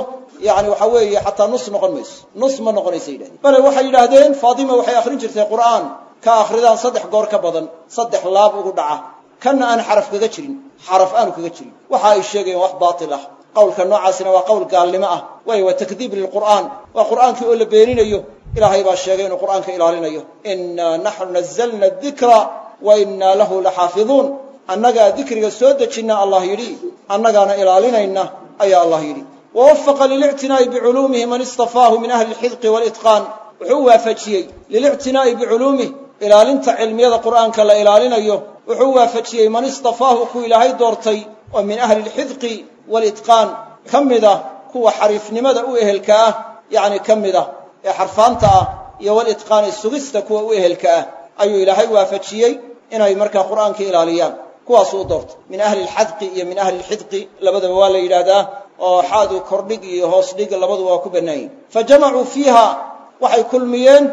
yani waxa weeye xataa nus noqon mayso. Nus ma noqonaysa yidhahdeen bale waxay yidhaahdeen faatima waxay akhrin jirtay qur'aan ka akhridaan saddex goor ka badan saddex laab ugu dhaca. Kanna aan xaraf kaga jirin xaraf aanu kaga jirin. Waxa ay sheegayeen wax baatil ah. Qowlka noocaasina waa qowl gaalnimo ah. Waayo waa takdiib lilqur'aan waa qur'aankii oo la beeninayo. Ilaahay baa sheegay inuu qur'aanka ilaalinayo. Innaa naxnu nazalna dikra wa innaa lahu laxaafiduun annagaa dikriga soo dejinna allah yidhi annagaana ilaalinayna ayaa allah yidhi. Wawafaqa lilictinaa'i biculuumihi man istafaahu min ahli lxidqi walitqaan. Wuxuu waafajiyey lilictinaa'i biculuumih ilaalinta cilmiyada qur'aanka la ilaalinayo. Wuxuu waafajiyey man istafaahu ku ilaahay doortay oo min ahli lxidqi walitqaan. Ka mida kuwa xariifnimada u ehelka ah yacni ka mid ah ee xarfaanta ah iyo walitqaani sugista kuwa u ehelka ah ayuu ilaahay waafajiyey inay markaa qur'aanka ilaaliyaan kuwaasuu doortay. Min ahli lxadqi iyo min ahli lxidqi labadaba waa la yidhaahdaa oo xaadu kordhig iyo hoos dhig labaduba waa ku bannaan yihiin fa jamacuu fiiha waxay kulmiyeen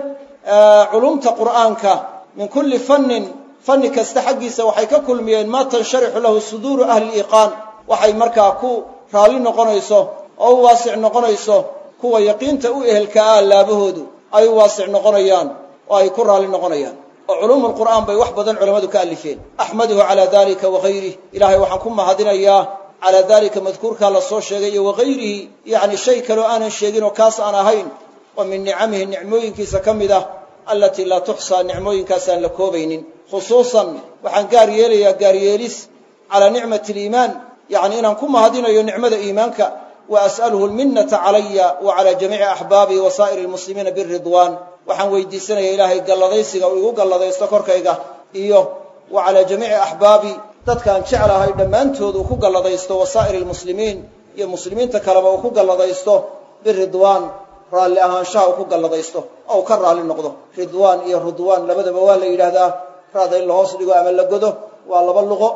culumta qur'aanka. Min kulli fannin fanni kasta xaggiisa waxay ka kulmiyeen maa tansharixu lahu suduuru ahli liiqaan waxay markaa ku raalli noqonayso oo u waasic noqonayso kuwa yaqiinta u ehelka ah laabahoodu ay u waasic noqonayaan oo ay ku raalli noqonayaan oo culuumu lqur'aan bay wax badan culammadu ka alifeen. Axmaduhu calaa dalika wagayrih ilaahay waxaan ku mahadinayaa calaa dalika madkuurkaa la soo sheegay iyo wagayrihi yacni shay kaloo aanan sheegin oo kaas aan ahayn. Oo min nicamihi nicmooyinkiisa ka mid ah allatii laa tuxsaa nicmooyinkaasaan la koobaynin. Khusuusan waxaan gaar yeelayaa gaaryeelis calaa nicmati aliimaan yacni inaan ku mahadinayo nicmada iimaanka. Wa as'aluhu lminnata calaya wa calaa jamiici axbaabii wa saa'iri biridwaan waxaan weydiisanaya ilaahay galladaysiga uu igu galladaysto korkayga iyo wa calaa jamiici axbaabii dadkaan jeclahay dhammaantood uu ku galladaysto wa saa'iri lmuslimiin iyo muslimiinta kaleba uu ku galladaysto biridwaan raalli ahaanshaha uu ku galladaysto oo uu ka raalli noqdo. Ridwaan iyo ridwaan labadaba waa la yidhaahdaa raada in la hoos dhigo ama la godo waa laba luqo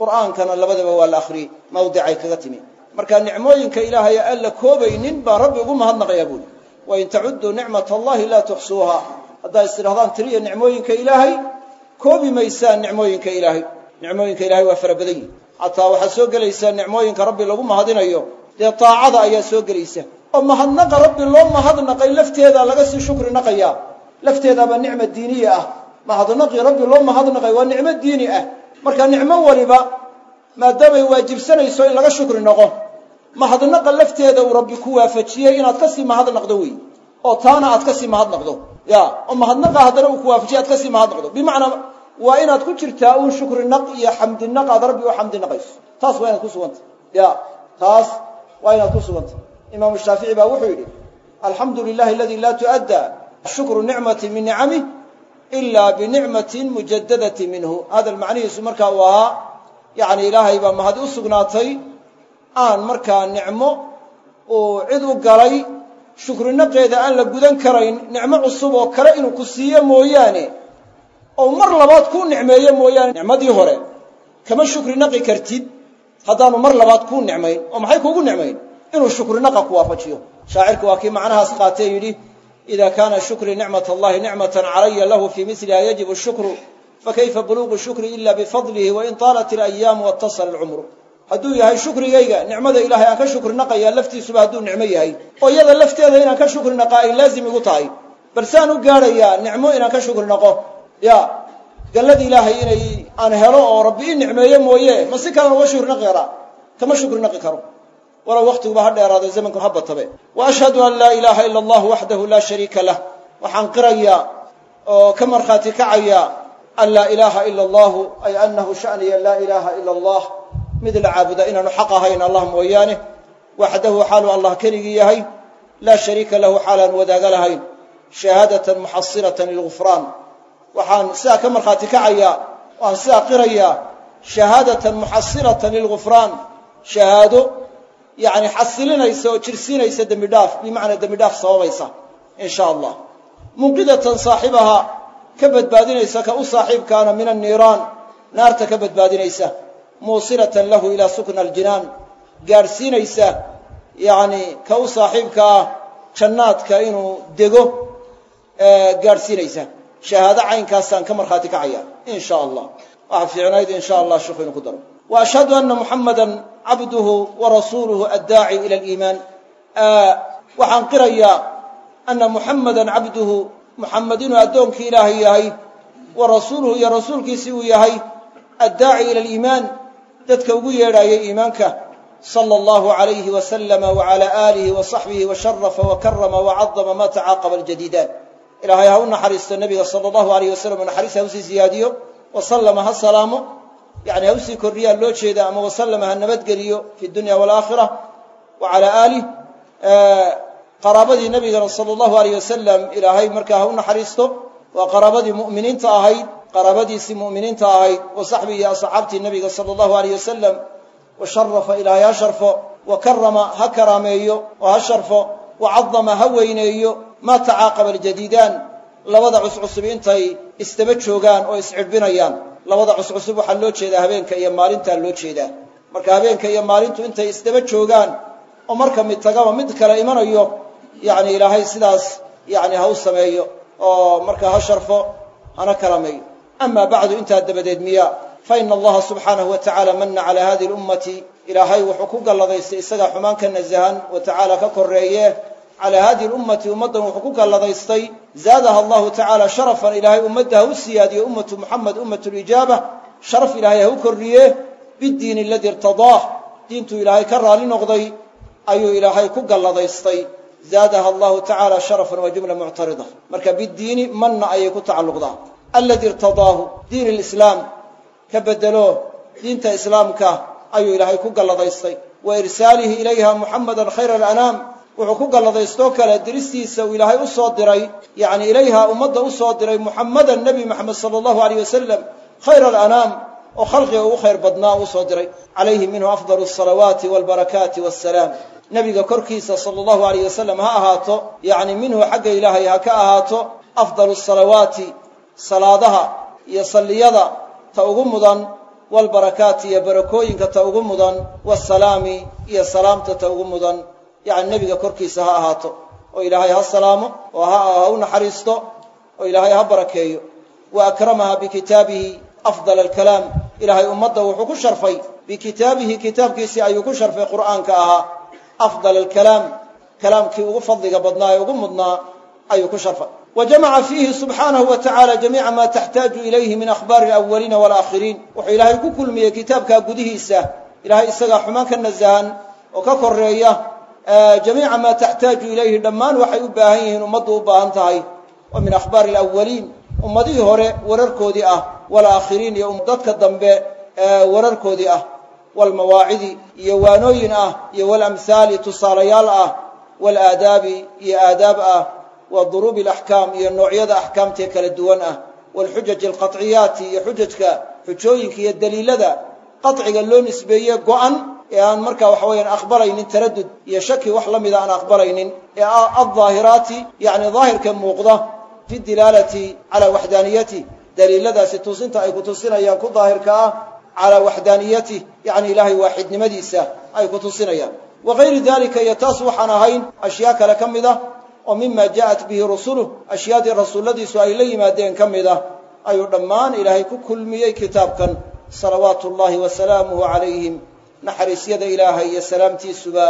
qur'aankana labadaba waa la akhriyey mawdicay kaga timi. Marka nicmooyinka ilaahay aan la koobaynin baa rabbi ugu mahadnaqayaa buuli wain tacudduu nicmat allahi laa tuxsuuha haddaa is tidhahdaan tiriya nicmooyinka ilaahay koobi maysaan nicmooyinka ilaahay nicmooyinka ilahay waa fara badan yihiin xataa waxaad soo gelaysaa nicmooyinka rabbi lagu mahadinayo dee taacada ayaa soo gelaysa oo mahadnaqa rabbi loo mahadnaqay lafteedaa laga sii shukri naqayaa lafteedaaba nicma diiniya ah mahadnaqii rabbi loo mahadnaqay waa nicmo diini ah marka nicmo waliba maadaamay waajibsanayso in laga shukri noqo mahadnaqa lafteeda uu rabbi ku waafajiyey inaad ka sii mahadnaqdo wey oo taana aad ka sii mahadnaqdo ya oo mahadnaqa haddana uu ku waafajiyey aad ka sii mahadnaqdo bimacnaa waa inaad ku jirtaa uun shukri naq iyo xamdi naq aad rabbi u xamdi naqayso. Taas waa inaad ku sugantay ya taas waa inaad ku sugantay imaamu shaafici baa wuxuu yidhi alxamdu lilahi aladi laa tu'adda shukru nicmati min nicamih ila binicmatin mujadadati minhu. Hadal macnihiisu markaa uu ahaa yacni ilaahay baa mahad u sugnaatay aan markaa nicmo uu cid u galay shukrinaqeeda aan la gudan karayn nicmo cusub oo kale inuu ku siiyo mooyaane oo mar labaad kuu nicmeeyo mooyaane. Nicmadii hore kama shukrinaqi kartid haddaanu mar labaad kuu nicmayn oo maxay kuugu nicmayn? Inuu shukrinaqa ku waafajiyo. Shaacirku waa kii macnahaas qaatee yidhi ida kaana shukrii nicmat allahi nicmatan calaya lahu fii miliha yajibu shukru fakayfa buluuqu shukri ila bifadlihi wain taalat ilayaamu watasala alcumru hadduu yahay shukrigayga nicmada ilahay aan ka shukri naqaya laftiisuba hadduu nicmo yahay. Oo iyada lafteeda inaan ka shukri naqa ay laazim igu tahay. Bal saan u gaadhayaa nicmo inaan ka shukri naqo? Ya gallada ilaahay inay aan helo oo rabbi i nicmeeyo mooye ma si kalan uga shukri naqi karaa kama shukri naqi karo. Walow waktiguba ha dheeraado zamanku ha batabe. Wa ashhadu an laa ilaaha ila allah waxdahu laa shariika lah. Waxaan qirayaa oo ka markhaati kacaya an laa ilaaha ila allahu ay anahu shaniya laa ilaaha ila allah mid la caabuda inaanu xaq ahayn allah mooyaane. Waxdahu xaalu allah keligii yahay laa shariika lahu xaalaan wadaaga lahayn. Shahaadatan muxasilatan lilgufraan waxaan sidaa ka markhaati kacayaa waan sidaa qirayaa shahaadatan muxasilatan lilgufraan shahaado yani xasilinaysa oo jirsiinaysa dembi bimacnaa dembi sababaysa in sha allah. Munqidatan saaxibaha ka badbaadinaysa ka u saaxiibkaana min anniiraan naarta ka badbaadinaysa muusilatan lahu ilaa sukna aljinaan. Gaadhsiinaysa yani ka u saaxiibka ah jannaadka inuu dego gaadhsiinaysa shahaado caynkaasaan ka markhaati kacaya in sha allah waxaa fiicnayd in sha allah sheikhu inu ku daro. Wa ashhadu muxamada cabduhu wa rasuuluhu addaaci ila aliimaan. Waxaan qirayaa ana muxamada cabduhu muxamed inuu addoonkii ilaahay yahay wa rasuuluhu iyo rasuulkiisii uu yahay addaaci ila aliimaan dadka ugu yeedhaayay iimaanka sala allahu alayhi wasalama wacala aalihi wa saxbihi wa sharafa wa karama wa cadama ma tacaaqaba aljadiidaan ilaahay ha u naxariisto nebiga sala allahu alayh wasalam oo naxariis ha u sii ziyaadiyo wasallama ha salaamo yani ha u sii kordhiyaa loo jeeda ama wasallama ha nabadgeliyo fi dunya walaakhira wa calaa qaraabadii nebigana sala allahu alayh wasalam ilaahay markaa ha u naxariisto waa qaraabadii mu'miniinta ahayd qaraabadiisii mu'miniinta ahayd wa saxbii iyo asxaabtii nebiga sala allahu alayh wasalam wa sharafa ilaahay ha sharfo wa karama ha karaameeyo oo ha sharfo wa cadama ha weyneeyo maa tacaaqaba aljadiidaan labada cuscusub intay istaba joogaan oo iscidhbinayaan labada cuscusub waxaa loo jeedaa habeenka iyo maalintaa loo jeedaa. Marka habeenka iyo maalintu intay isdaba joogaan oo marka mid tagaba mid kale imanayo yacni ilaahay sidaas yani ha u sameeyo oo markaa ha sharfo hana karaameeyo ama bacdu intaa dabadeed miya fa ina allaha subxaanahu wa tacala mana calaa hadihi lummati ilaahay wuxuu ku galladaystay isagaa xumaan ka nasahan wa tacaala ka koreeye calaa hadihi lummati ummaddan wuxuu ku galladaystay zaadaha allahu tacaala sharafan ilaahay ummadda ha u siyaadiyo ummatu muxamed ummatu lijaaba sharaf ilaahay ha u kordhiye biddiini aladii irtadaah diintuu ilaahay ka raali noqday ayuu ilaahay ku galladaystay zaadaha allahu tacaala sharafan waa jumla muctarida marka biddiini manna ayay ku tacalluqdaa aladii irtadaahu diin lislaam ka bedelo diinta islaamka ayuu ilaahay ku galladaystay. Wa irsaalihi ilayha muxamedan khayra alanaam wuxuu ku galladaysto kale diristiisa uu ilaahay u soo diray yacni ilayha ummadda u soo diray muxamadan nebi moxamed sala allahu aleyh wasalam khayra alanaam oo khalqiga ugu khayr badnaa uu soo diray. Calayhi minhu afdalu asalawaati walbarakaati wassalaam nebiga korkiisa sala allahu aleyh wasalam ha ahaato yacni minhu xagga ilaahay ha ka ahaato salaadaha iyo salliyada ta ugu mudan walbarakaati iyo barakooyinka ta ugu mudan wasalaami iyo salaamta ta ugu mudan. Yacni nebiga korkiisa ha ahaato oo ilaahay ha salaamo oo ha u naxariisto oo ilaahay ha barakeeyo. Wa akramaha bikitaabihi afdal alkalaam. Ilaahay ummadda wuxuu ku sharfay bikitaabihi kitaabkiisii ayuu ku sharfay qur'aanka ahaa afdal alkalaam kalaamkii ugu fadliga badnaa ee ugu mudnaa ayuu ku sharfay wa jamaca fiihi subxaanahu wa tacaala jamiica maa taxtaaju ilayhi min akhbaari alawaliina waalaakhiriin wuxuu ilaahay ku kulmiyey kitaabkaa gudihiisa ilahay isagaa xumaan ka nasahan oo ka koreeya jamiica maa taxtaaju ilayhi dhammaan waxay u baahan yihiin ummaddu u baahan tahay oo min akhbaari alawaliin ummadihii hore wararkoodii ah walaakhiriin iyo dadka dambe wararkoodii ah walmawaacidi iyo waanooyin ah iyo walamhaali tusaalayaal ah walaadaabi iyo aadaab ah wa duruubi alaxkaam iyo noocyada axkaamtee kala duwan ah. Waalxujaji alqaطciyaati iyo xujajka xujooyinka iyo daliilada qaطciga loo nisbeeye go-an ee aan markaa waxa weyaan aqbalaynin taradud iyo shaki wax la mida aan aqbalaynin ee aldaahiraati yani daahirka muuqda fi dilaalati calaa waxdaaniyati. Daliiladaasi tusinta ay ku tusinayaan ku daahirka ah calaa waxdaaniyati yani ilaahay waaxidnimadiisa ay ku tusinayaan. Wa gayri dalika iyo ah oo mima ja'at bihi rusuluh ashyaadii rasuulladiisu ay la yimaadeen ka mid ah ayuu dhammaan ilaahay ku kulmiyey kitaabkan salawaatu llahi wa salaamuhu calayhim. Naxariisyada ilaahay iyo salaamtiisuba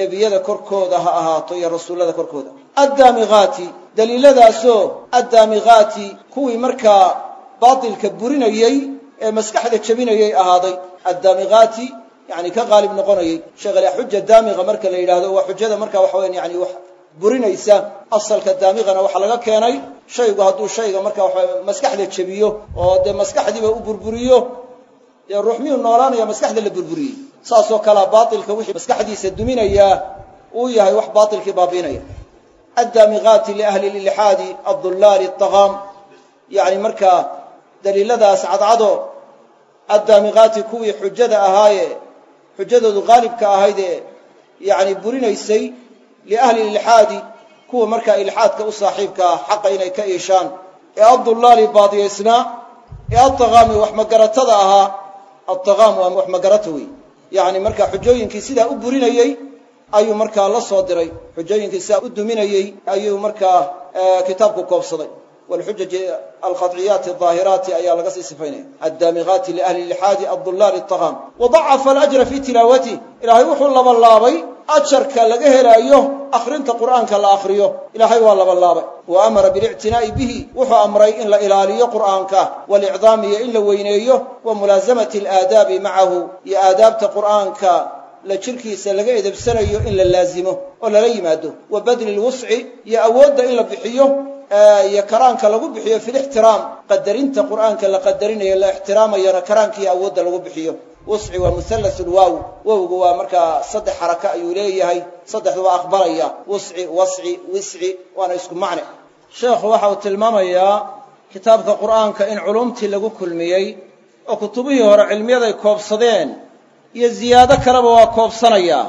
nebiyada korkooda ha ahaato iyo rasuullada korkooda. Addaamiqaati daliiladaasoo addaamiqaati kuwii markaa baatilka burinayey ee maskaxda jebinayay ahaaday. Addaamiqaati yani ka qaalib noqonayey sheekh xuja daamiqa marka la yidhaahdo waa xujada marka waxa weyan yani burinaysa asalka daamiqana waxaa laga keenay shaygu hadduu shayga marka waxa maskaxda jebiyo oo dee maskaxdiiba u burburiyo dee ruux miyuu noolaanaya maskaxda la burburiyey? Saasoo kalea baatilka wixii maskaxdiisa duminayaa uu yahay wax baatilkii baabiinaya. Addaamiqaati liahli lilxaadi addullaali adaqaam yani markaa daliiladaas cadcado addaamiqaati kuwii xujada ahaaye xujadoodu qaalibka ahayd ee yani burinaysay liahli ilxaadi kuwa markaa ilxaadka u saaxiibka ah xaqa inay ka iishaan ee addullaali baadiyaysnaa ee adaqaami wax magaratada ahaa adaqaam waa wax magarata wey yani markaa xujooyinkii sidaa u burinayey ayuu markaa la soo diray xujooyinkii sidaa u duminayey ayuu markaa kitaabku koobsaday walxujaji alqaطciyaati aahiraati ayaa laga sii sifaynaya addaamiqaati liahli lixaadi adulaali طaqam wadacafa alajra fi tilaawatih ilaahay wuxuu labanlaabay ajarka laga helaayo akhrinta qur'aanka la akhriyo ilaahay waa labanlaabay wa amara bilictinaa'i bihi wuxuu amray in la ilaaliyo qur'aanka walicdaami iyo in la weyneeyo wa mulaasamati alaadaabi macahu iyo aadaabta qur'aanka la jirkiisa laga edebsanayo in la laazimo oo lala yimaado wa badli lwusci iyo awoodda in la bixiyo iyo karaanka lagu bixiyo fi lixtiraam qadarinta qur'aanka la qadarinayo la ixtiraamayana karaanka iyo awoodda lagu bixiyo. Wusci waa muhallas lwaaw wowgu waa markaa saddex xaraka ayuu leeyahay saddexdu waa aqbalaya. Wusci wasci wisci waana isku macne. Sheekhu waxa uu tilmaamayaa kitaabka qur'aanka in culumtii lagu kulmiyey oo kutubihii hore cilmiyaday koobsadeen iyo ziyaado kaleba waa koobsanayaa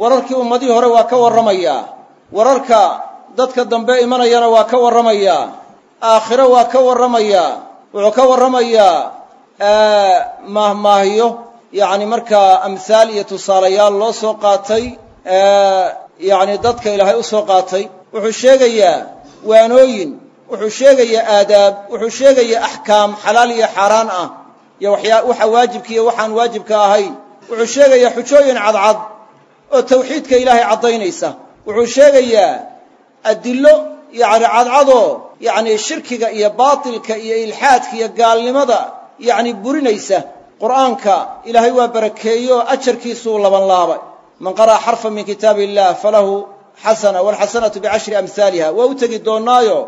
wararkii ummadihii hore waa ka warramayaa wararka dadka dambe imanayana waa ka warramayaa aakhiro waa ka warramayaa wuxuu ka warramayaa maahmaahiyo yacni markaa amhaal iyo tusaalayaal loo soo qaatay yacni dadka ilaahay u soo qaatay. Wuxuu sheegayaa waanooyin wuxuu sheegayaa aadaab wuxuu sheegayaa axkaam xalaal iyo xaaraan ah. Iyo waxyaa waxa waajibka iyo waxaan waajibka ahayn wuxuu sheegayaa xujooyin cadcad oo tawxiidka ilaahay caddaynaysa. Wuxuu sheegayaa adillo yacni cadcadoo yacni shirkiga iyo baatilka iyo ilxaadka iyo gaalnimada yacni burinaysa. Qur'aanka ilaahay waa barakeeye oo ajarkiisuu laban laabay man qara'a xarfan min kitaabi illah falahu xasana walxasanatu bicashri amhaaliha waa u tegi doonnaayo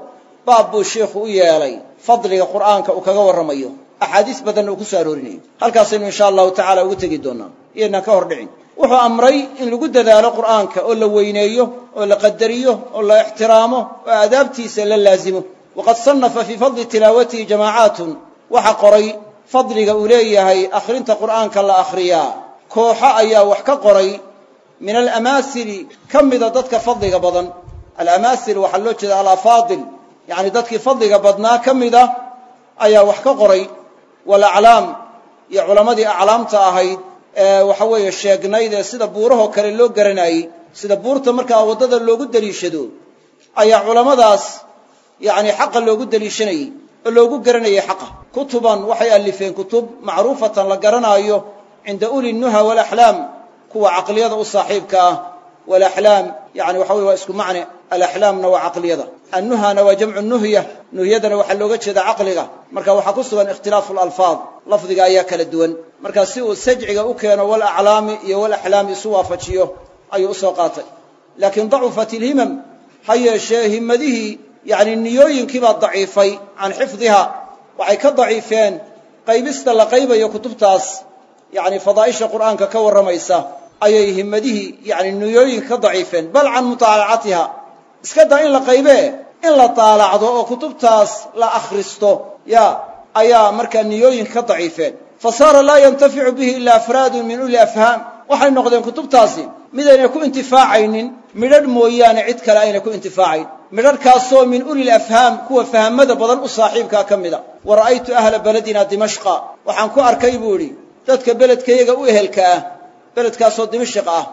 baab buu sheikhu u yeelay. Fadliga qur'aanka uu kaga warramayo. Axaadiis badanna uu ku soo aroorinayo halkaasaynu insha allahu tacala ugu tegi doonnaa. Iyaynaan ka hor dhicin wuxuu amray in lagu dadaalo qur'aanka oo la weyneeyo oo la qadariyo oo la ixtiraamo oo aadaabtiisa la laazimo. Waqad sannafa fii fadli tilaawatihi jamaacaatun waxa qoray fadliga uu leeyahay akhrinta qur'aanka la akhriyaa. Kooxo ayaa wax ka qoray min alamaasili ka mida dadka fadliga badan. Alamaasil waxaa loo jeeda alafaadil. Yacni dadkii fadliga badnaa ka mida ayaa wax ka qoray. Walaclaam iyo culammadii aclaamta ahayd waxa weeye sheegnayd ee sida buurahoo kale loo garanayey sida buurta markaa waddada loogu deliishado ayaa culammadaas yacni xaqa loogu deliishanayey oo loogu garanayay xaqa. Kutuban waxay alifeen kutub macruufatan la garanaayo cinda uli nuha walaxlaam kuwa caqliyada u saaxiibka ah. Walaxlaam yani waxa weye waa isku macne alaxlaamna waa caqliyada. Annuhana waa jamcu nuhya nuhyadana waxaa looga jeeda caqliga. Marka waxaa ku sugan ikhtilaafu lalfaad lafdiga ayaa kala duwan marka si uu sajciga u keeno walaclaami iyo walaxlaami isu waafajiyo ayuu u soo qaatay. Laakiin dacufat ilhimam ha yeeshee himmadihii yani niyooyinkiibaa daciifay can xifdiha. Waxay ka daciifeen qaybista la qaybayo kutubtaas yani fadaa'isha qur'aanka ka warramaysa ayay himmadihii yani niyooyinka ka daciifeen. Bal can mutaalacatiha iska daa in la qaybee in la daalacdo oo kutubtaas la akhristo ya ayaa markaa niyooyinka ka daciifeen fa saara laa yantaficu bihi ila afraadun min uli afhaam. Waxay noqdeen kutubtaasi midayna ku intifaacaynin midhadh mooyaane cid kale ayna ku intifaacayn. Midharhkaasoo min ulil afhaam kuwa fahamada badan u saaxiibkaa ka mida. Wa ra'aytu ahla beledina dimashqa. Waxaan ku arkay buu idhi dadka beledkayaga u ehelka ah beledkaasoo dimashq ah.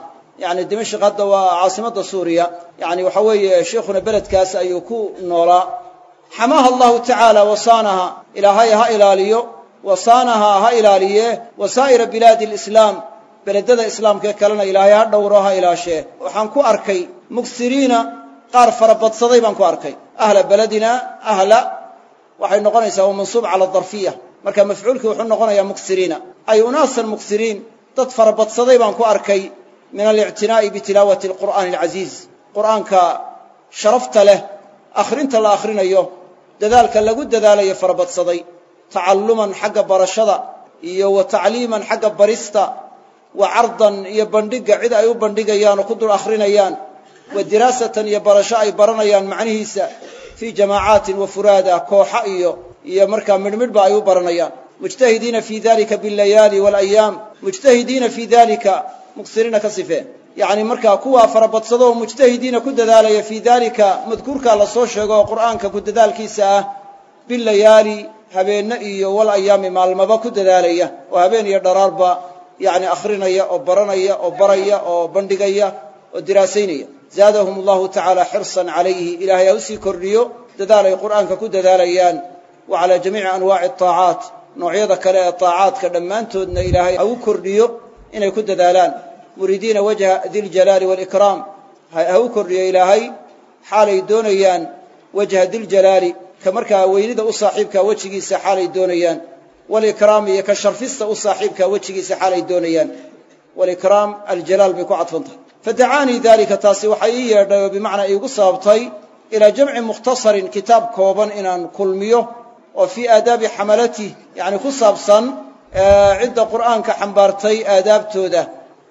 Yani dimashq hadda waa caasimadda suuriya. Yani waxa weeye sheikhuna beledkaas ayuu ku noolaa. Xamaaha allahu tacaala wasaanaha ilaahay ha ilaaliyo wasaanaha ha ilaaliye wasaa'ira bilaadi alislaam beledada islaamkaee kalena ilaahay ha dhowro ha ilaashee. Waxaan ku arkay mugsiriina qaar farabadsaday baan ku arkay. Ahla beledina ahla waxay noqonaysaa waa mansuub cala darfiya. Marka mafcuulkii wuxuu noqonayaa mugsiriina. Ay unaasan mugsiriin dad farabadsaday baan ku arkay min alictinaa'i bitilaawati alqur'aani alcasiiz qur'aanka sharafta leh akhrinta la akhrinayo dadaalka lagu dadaalayo farabadsaday tacalluman xagga barashada iyo wa tacliiman xagga barista wa cardan iyo bandhigga cid ay u bandhigayaan oo ku dul akhrinayaan wa diraasatan iyo barasho ay baranayaan macnihiisa fii jamaacaatin wa furaada kooxa iyo iyo markaa midhmidhba ay u baranayaan. Mujtahidiina fii dalika biاllayaali walayaam mujtahidiina fii dalika mugsiriina ka sifeen. Yacni markaa kuwaa farabadsado oo mujtahidiina ku dadaalaya fii dalika madkuurkaa la soo sheego oo qur'aanka ku dadaalkiisa ah bilayaali habeenno iyo walayaami maalmaba ku dadaalaya oo habeen iyo dharaarba yani akhrinaya oo baranaya oo baraya oo bandhigaya oo diraasaynaya. Zaadahum allahu tacaala xirsan calayhi. Ilaahay ha u sii kordhiyo dadaal ay qur'aanka ku dadaalayaan wa calaa jamiici anwaaci ataacaat noocyada kale ee taacaadka dhammaantoodna ilaahay ha u kordhiyo inay ku dadaalaan. Muriidiina wajha diljalaali waalikraam ha u kordhiyo ilaahay? Xaalay doonayaan wajha diljalaali ka markaa weynida u saaxiibkaa wejigiisa xaalay doonayaan. Walikraam iyo ka sharfista u saaxiibkaa wejigiisa xaalay doonayaan. Walikraam aljalaal bay ku cadfantahay. Fadacaanii dalika taasi waxay ii yeedhay oo bimacnaa iigu sababtay ilaa jamci mukhtasarin kitaab kooban inaan kulmiyo oo fii aadaabi xamalatih yacni ku saabsan cidda qur'aanka xambaartay aadaabtooda.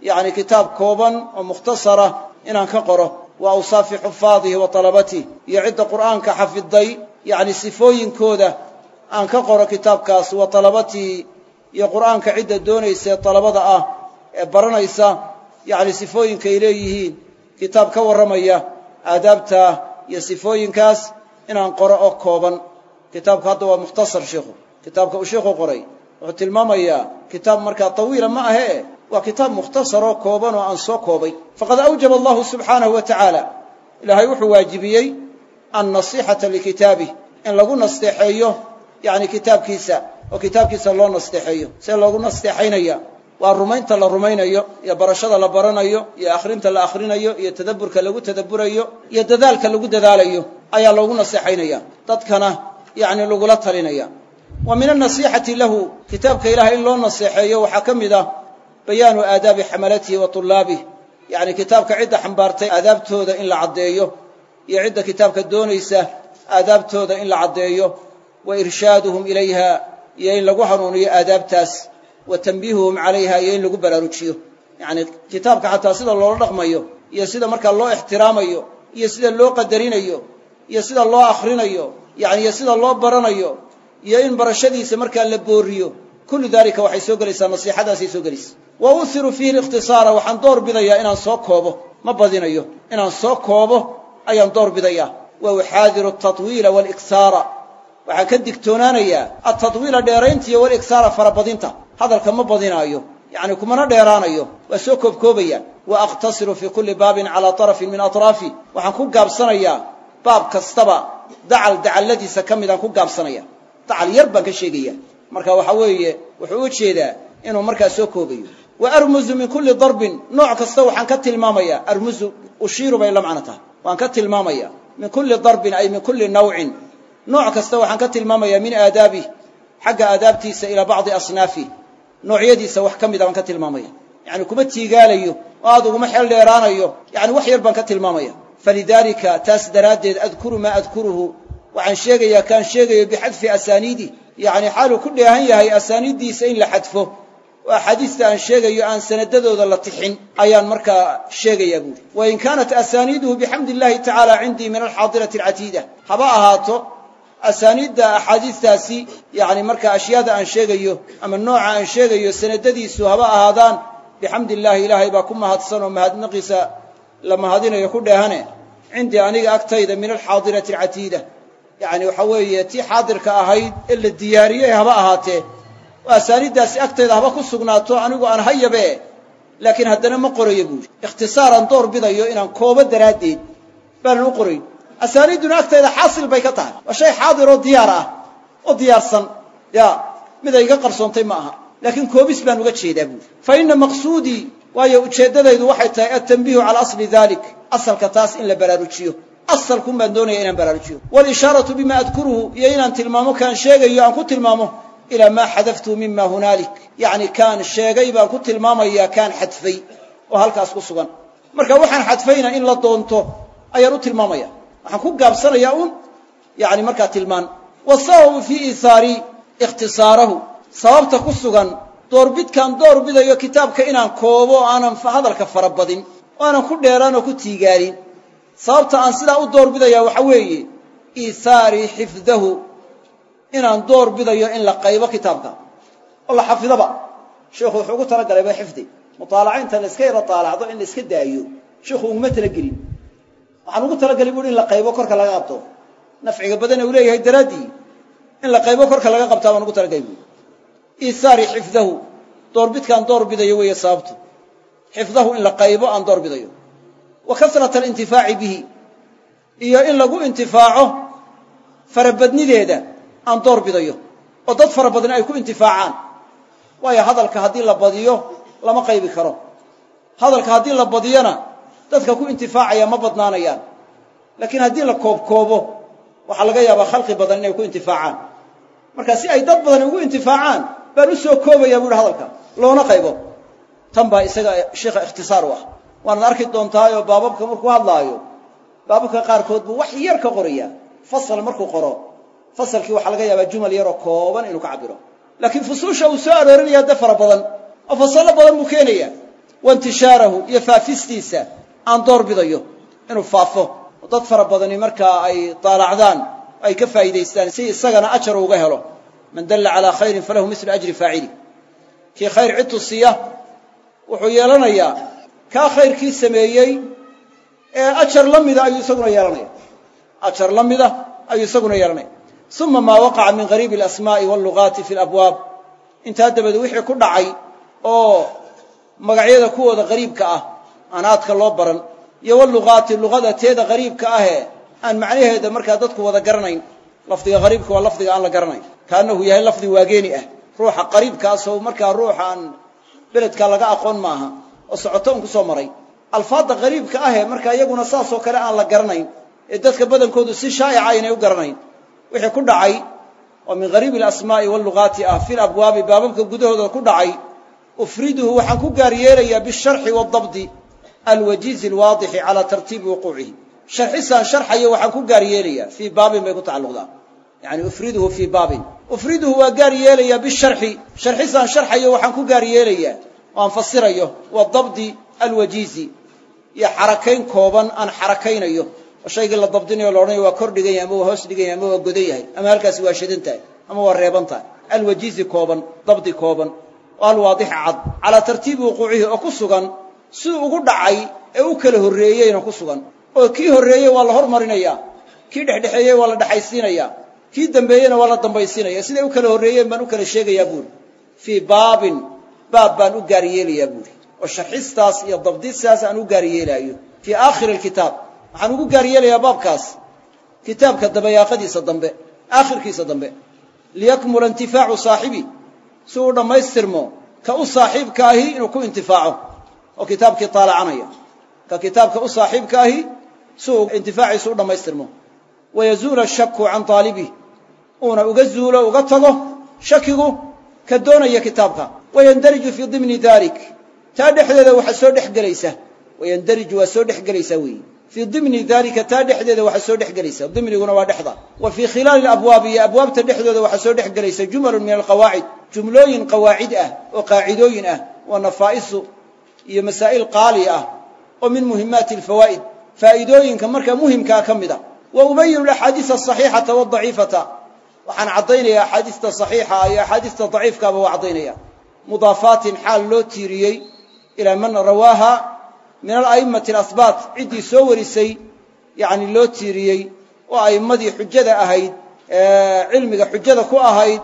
Yacni kitaab kooban oo mukhtasara inaan ka qoro. Wa awsaafi xufaadihi wa talabatih iyo cidda qur'aanka xafiday yacni sifooyinkooda aan ka qoro kitaabkaas wa talabatihi iyo qur'aanka cidda doonaysae talabada ah ee baranaysa yacni sifooyinkay leeyihiin kitaab ka warramaya aadaabta iyo sifooyinkaas inaan qoro oo kooban. Kitaabku hadda waa mukhtasar sheikhu. Kitaabka uu sheikhu qoray wuxuu tilmaamayaa kitaab markaa tawiila ma ahee waa kitaab mukhtasaroo kooban oo aan soo koobay. Faqad awjaba allahu subxaanahu wa tacaala ilaahay wuxuu waajibiyey annasixata likitaabih in lagu nasteexeeyo yacni kitaabkiisa oo kitaabkiisa loo nasteexeeyo see loogu nasteexaynaya waa rumaynta la rumaynayo iyo barashada la baranayo iyo akhrinta la akhrinayo iyo tadabburka lagu tadabburayo iyo dadaalka lagu dadaalayo ayaa loogu naseexaynaya dadkana yacni lagula talinaya. Wa min annasiixati lahu kitaabka ilahay in loo naseexeeyo waxaa ka mid ah bayaanu aadaabi xamalatihi wa tullaabih yacni kitaabka cidda xambaartay aadaabtooda in la caddeeyo iyo cidda kitaabka doonaysa aadaabtooda in la caddeeyo wa irshaaduhum ilayha iyo in lagu hanuuniyo aadaabtaas wa tanbiihuhum calayha iyo in lagu baraarujiyo. Yacni kitaabka xataa sida loola dhaqmayo iyo sida markaa loo ixtiraamayo iyo sida loo qadarinayo iyo sida loo akhrinayo yacni iyo sida loo baranayo iyo in barashadiisa markaa la booriyo kullu dalika waxay soo gelaysaa nasiixadaasay soo gelaysa. Wa uhiru fiihi likhtisaara waxaan door bidayaa inaan soo koobo ma badinayo inaan soo koobo ayaan door bidayaa wa uxaadiru atatwiila waliksaara waxaan ka digtoonaanayaa altatwiila dheeraynta iyo waliksaara farabadinta. Hadalka ma badinaayo yacni kumana dheeraanayo. Waa soo koobkoobaya wa akhtasiru fii kulli baabin calaa tarafin min atraafi. Waxaan ku gaabsanayaa baab kastaba dacal dacalladiisa ka midaan ku gaabsanaya dacal yar baan ka sheegaya marka waxa weeye wuxuu u jeedaa inuu markaa soo koobayo. Wa armuzu min kulli darbin. Nooc kasta waxaan ka tilmaamaya armuzu ushiiru bay la macno tahay waan ka tilmaamaya. Min kulli darbin ay min kulli nawcin. Nooc kasta waxaan ka tilmaamaya min aadaabih xagga aadaabtiisa ilaa bacdi asnaafih noocyadiisa wax ka mida baan ka tilmaamaya. Yacni kuma tiigaalayo oo aad uguma xeel dheeraanayo yacni wax yar baan ka tilmaamaya. Falidaalika taas daraaddeed adkuru maa adkuruhu. Waxaan sheegayaa kaan sheegayo bixadfi asaaniidi. Yacni xaaluu ku dheehan yahay asaaniiddiisa in la xadfo oo axaadiista aan sheegayo aan sanadadooda la tixin ayaan markaa sheegayaa buuri wain kaanat asaaniiduhu bixamdi illahi tacaala cindii min alxaadirati alcatiida. Haba ahaato asaaniidda axaadiistaasi yacni markaa ashyaada aan sheegayo ama nooca aan sheegayo sanadadiisu haba ahaadaan bixamdi illaahi ilaahay baa ku mahadsan oo mahadnaqiisa la mahadinayo ku dheehane cindii aniga agtayda min alxaadirati alcatiida. Yacni waxa weeye tii xaadirka ahayd ee la diyaariyey haba ahaatee oo asaaniiddaasi haba ku sugnaato anigu aan hayabe laakiin haddana ma qorayo buuri. Ikhtisaaraan door bidayo inaan koobo daraaddeed baanan u qorayn. Asaaniidduna agtayda xaasil bay ka tahay. Waa shay xaadir oo diyaar ah oo diyaarsan. Ya mid ay iga qarsoontay ma aha. Laakiin koobis baan uga jeedaa buuri. Fa inna maqsuudii waayo ujeeddadaydu waxay tahay altanbiihu calaa asli dalik asalka taas in la baraarujiyo. Asalkun baan doonaya inaan baraarujiyo. Walishaaratu bima adkuruhu iyo inaan tilmaamo kaan sheegayo aan ku tilmaamo ilaa maa xadaftu mima hunaalik yacni kaan sheegay baan ku tilmaamayaa kaan xadfay oo halkaas ku sugan marka waxaan xadfayna in la doonto ayaan u tilmaamaya waxaan ku gaabsanayaa un yani markaa tilmaan wasababu fii iihaari ikhtisaarahu sababta ku sugan doorbidkaan door bidayo kitaabka inaan koobo o aanan hadalka farabadin oo aanan ku dheeraan oo ku tiigaanin sababta aan sidaa u door bidaya waxa weeye iihaari xifdahu inaan door bidayo in la qaybo kitaabka. Oo la xafidaba. Sheikhu wuxuu ugu talagalay ba xifdi. Mutaalacaynta la iska yaro taalacdo in la iska daayo. Sheikhu uguma talagelin. Waxaan ugu talagelay buui in la qaybo korka laga qabto. Nafciga badane uu leeyahay daraaddii in la qaybo korka laga qabtaa baan ugu talagalay buui iihaari xifdahu doorbidkaan door bidayo weeye sababtu. Xifdahu in la qaybo aan door bidayo. Wa kasrata alintifaaci bihi. Iyo in lagu intifaaco farabadnideeda aan door bidayo oo dad fara badan ay ku intifaacaan. Waayo hadalka haddii la badiyo lama qaybi karo. Hadalka haddii la badiyona dadka ku intifaacaya ma badnaanayaan. Laakiin haddii la koobkoobo waxaa laga yaabaa khalqi badan inay ku intifaacaan. Marka si ay dad badan ugu intifaacaan baan u soo koobaya bu uhi hadalka loona qaybo. Tan baa isaga sheikha ikhtisaar u ah. Waanaad arki doontaayoo baababka markuu hadlaayo baababka qaarkood buu wax yar ka qoraya fasal markuu qoro fasalkii waxaa laga yaabaa jumal yaroo kooban inuu ka cabiro laakiin fusuusha uu soo aroorinaya de fara badan oo fasallo badan buu keenaya. Wa intishaarahu iyo faafistiisa aan door bidayo inuu faafo. Oo dad fara badani markaa ay daalacdaan ay ka faa'idaystaan si isagana ajar uga helo. Man dalla calaa khayrin falahu mislu ajri faacili. Kii khayr cid tusiya wuxuu yeelanayaa kaa khayrkii sameeyey ee ajar la mida ayuu isaguna yeelanaya ajar la mida ayuu isaguna yeelanaya uma maa waqaca min qariibi alasmaa'i wallugaati fi labwaab intaa dabade wixii ku dhacay oo magacyada kuwooda qariibka ah aan aadka loo baran iyo wallugaati luqada teeda qariibka ahee aan macnaheeda markaa dadku wada garanayn lafdiga qariibka waa lafdiga aan la garanayn kaanahu yahay lafdi waageeni ah ruuxa qariibkaasoo markaa ruuxa aan beledkaa laga aqoon maaha oo socoto un ku soo maray alfaadda qariibka ahee markaa iyaguna saasoo kale aan la garanayn ee dadka badankoodu si shaa'ica aynay u garanayn wixii ku dhacay oo min qariibi alasmaa'i wallugaati ah fi labwaabi baababka gudahooda ku dhacay ufriduhu waxaan ku gaar yeelayaa bisharxi waadabdi alwajiizi alwaadixi calaa tartiibi wuquucihi. Sharxisaan sharxayo waxaan ku gaar yeelayaa fii baabin ku tacalluqdaa. Yani ufriduhu fii baabin. Ufriduhu waa gaar yeelayaa bisharxi. Sharxisaan sharxayo waxaan ku gaar yeelayaa aan fasirayo wadabdi alwajiizi iyo xarakayn kooban aan xarakaynayo oo shaygii la dabdinayo la odhanayo waa kor dhigan yahay ama waa hoos dhigan yahay ama waa godan yahay? Ama halkaasi waa shidan tahay? Ama waa reeban tahay? Alwajiizi kooban dabdi kooban oo alwaadixa cad. Calaa tartiibi wuquucihi oo ku sugan siduu ugu dhacay ee u kala horreeyeyna ku sugan. Oo kii horreeyey waa la hormarinaya kii dhexdhexeeyey waa la dhexaysiinaya kii dambeeyena waa la dambaysiinaya siday u kala horreeyeen baan u kala sheegayaa buuri. Fii baabin baab baan u gaar yeelayaa buuri. Oo sharxistaas iyo dabdistaas aan u gaar yeelaayo. Fii aakhiri alkitaab waxaan ugu gaar yeelayaa baabkaas kitaabka dabayaaqadiisa dambe aakhirkiisa dambe. Liyakmula intifaacu saaxibi si uu dhammaystirmo ka u saaxiibka ahi inuu ku intifaaco oo kitaabkii taalacanaya ka kitaabka u saaxiibka ahi si uu intifaaciisu u dhammaystirmo. Wayazuula ashaku can aalibih uuna uga zuulo uga tago shakigu ka doonaya kitaabka. Wayandariju fii dimni dalik taa dhexdeeda waxaa soo dhex gelaysa wayandariju waa soo dhex gelaysaa weeyi fii dimni dalika taa dhexdeeda waxaa soo dhex gelaysa dimniguna waa dhexda. Wa fii khilaali abwaabi iyo abwaabta dhexdooda waxaa soo dhex gelaysa jumalun min alqawaacid jumlooyin qawaacid ah oo qaacidooyin ah wa nafaa'isu iyo masaa'il qaali ah oo min muhimaati alfawaa'id. Faa'iidooyinka markaa muhimkaa ka mid a. Wa ubayinu axaadiisa asaxiixata wadaciifata waxaan caddaynaya axaadiista saxiixa iyo axaadiista xaal loo tiiriyey ilaa man rawaaha min ala'immati alasbaat ciddii soo warisay yacni loo tiiriyey oo a'immadii xujada ahayd cilmiga xujada ku ahayd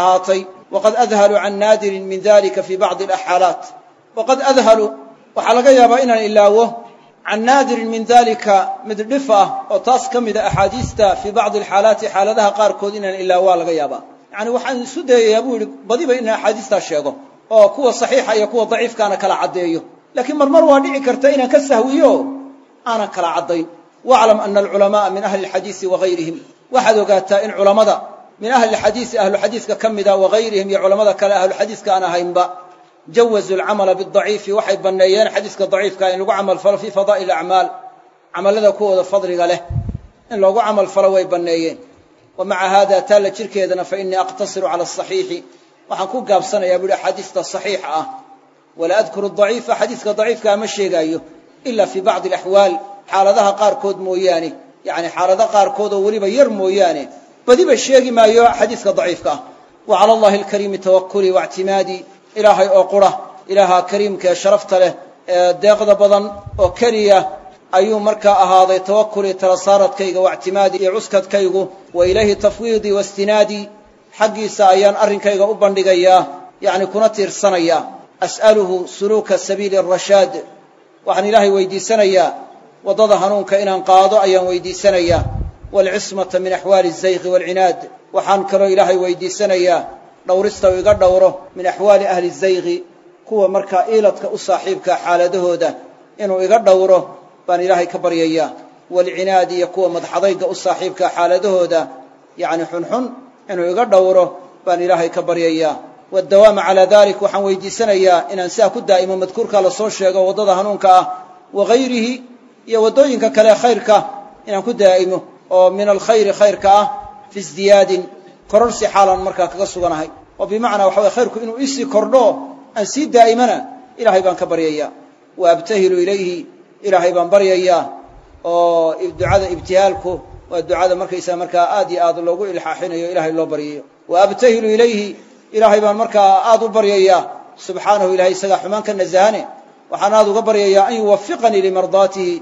ahaatay waqad adhaluu can naadirin min dalika fii bacdi alaxaalaat. Waqad adhalu waxaa laga yaabaa inaan ilaawo can naadirin min dalika mid dhif ah oo taas ka mida axaadiista fii bacdi alxaalaati xaaladaha qaarkood inaan ilaawaa laga yaabaa. Yacani waxaan isu dayayaa buu yihi badiba inaan axaadiistaa oo kuwa saxiixa iyo kuwa laakiin marmar waa dhici karta inaan ka sahwiyo aanan kala caddayn. Waclam ana alculama'a min ahli alxadiisi wahayrihim waxaad ogaataa in culammada min ahli alxadiisi ahluxadiiska ka mida wahayrihim iyo culamada kale ahluxadiiska aan ahaynba jawazuu alcamala bidaciifi waxay banneeyeen xadiiska daciifka in lagu camal falo fii fadaa'il acmaal camallada kuwooda fadliga leh in loogu camal falo way banneeyeen. Wa maca haada taalla jirkeedana fa innii aqtasiru cala asaxiixi waxaan ku gaabsanayaa buuhi axaadiista saxiixa ah walaa adkuru daciifa xadiiska daciifkaa ma sheegaayo ila fii bacdi alaxwaal xaaladaha qaarkood mooyaane yacni xaalado qaarkood oo weliba yar mooyaane badiba sheegi maayo xadiiska daciifka ah wa cala allahi alkariimi tawakulii waictimaadii ilaahay oo qura ilaaha kariimka ee sharafta leh ee deeqda badan oo keliya ayuu markaa ahaaday tawakulii tala saaradkayga waictimaadii iyo cuskadkaygu wa ilayhi tafwiidii waistinaadii xaggiisa ayaan arrinkayga u bandhigayaa yacni kuna tiirsanayaa as'aluhu suluuka sabiili arashaad waxaan ilaahay weydiisanayaa waddada hanuunka inaan qaado ayaan weydiisanayaa waalcismata min axwaali azayqi waalcinaad waxaan kaloo ilaahay weydiisanayaa dhowrista uu iga dhowro min axwaali ahli zayqi kuwa markaa iiladka u saaxiibka xaaladahooda. Inuu iga dhowro baan ilaahay ka baryayaa. Waalcinaadi iyo kuwa madxadayga u saaxiibka xaaladahooda yacni xunxun inuu iga dhowro baan ilaahay ka baryayaa wadawaama calaa dalik waxaan weydiisanayaa inaan sidaa ku daa'imo madkuurkaa la soo sheego waddada hanuunka ah wagayrihi iyo waddooyinka kale khayrka inaan ku daa'imo oo min alkhayri khayrka ah fi isdiyaadin kororsi xaalan markaa kaga suganahay. Oo bimacnaa waxa weye khayrku inuu isii kordho aan sii daa'imana ilaahay baan ka baryayaa. Wa abtahilu ilayhi ilaahay baan baryayaa oo ducada ibtihaalku waa ducada markaysaa markaa aad iyo aad loogu ilxaaxinayo ilaahay loo baryayo. Wa abtahilu ilayhi ilaahay baan markaa aad u baryayaa. Subxaanahu ilahay isagaa xumaan ka nasahane waxaan aad uga baryayaa an yuwafiqanii limardaatihi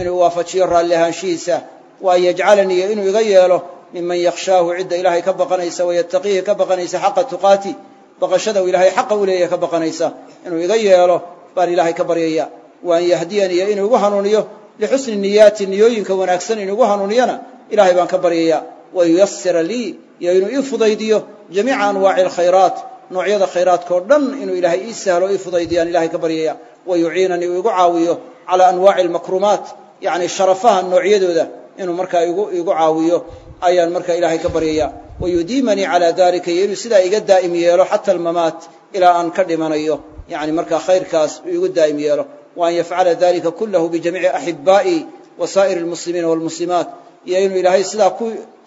inuu waafajiyo raalli ahaanshihiisa. Wa an yajcalanii inuu iga yeelo. Miman yakhshaahu cidda ilaahay ka baqanaysa. Wayattaqiihi ka baqanaysa xaqa tuqaati. Baqashada uu ilaahay xaqa u leeyahay ka baqanaysa. Inuu iga yeelo baan ilaahay ka baryaya wa an yahdiyaniyo inuu igu hanuuniyo. Lixusni niyaati niyooyinka wanaagsan inuu igu hanuuniyana ilaahay baan ka baryaya wa yuyasira lii iyo inuu ii fudaydiyo jamiica anwaaci alkhayraat noocyada khayraadka oo dhan inuu ilaahay ii sahlo ii fudaydiyaan ilahay ka baryaya wa yuciinanii uu igu caawiyo calaa anwaaci almakrumaat yacni sharafaha noocyadooda inuu markaa igu caawiyo ayaan markaa ilaahay ka baryaya wa yudiimanii calaa dalika iyo inuu sidaa iga daa'im yeelo xata almamaat ilaa aan ka dhimanayo. Yacni markaa khayrkaas uu igu daa'im yeelo. Wa an yafcala dalika kullahu bijamiici axibaa'i wa almuslimiina waalmuslimaat iyo inuu ilaahay sidaa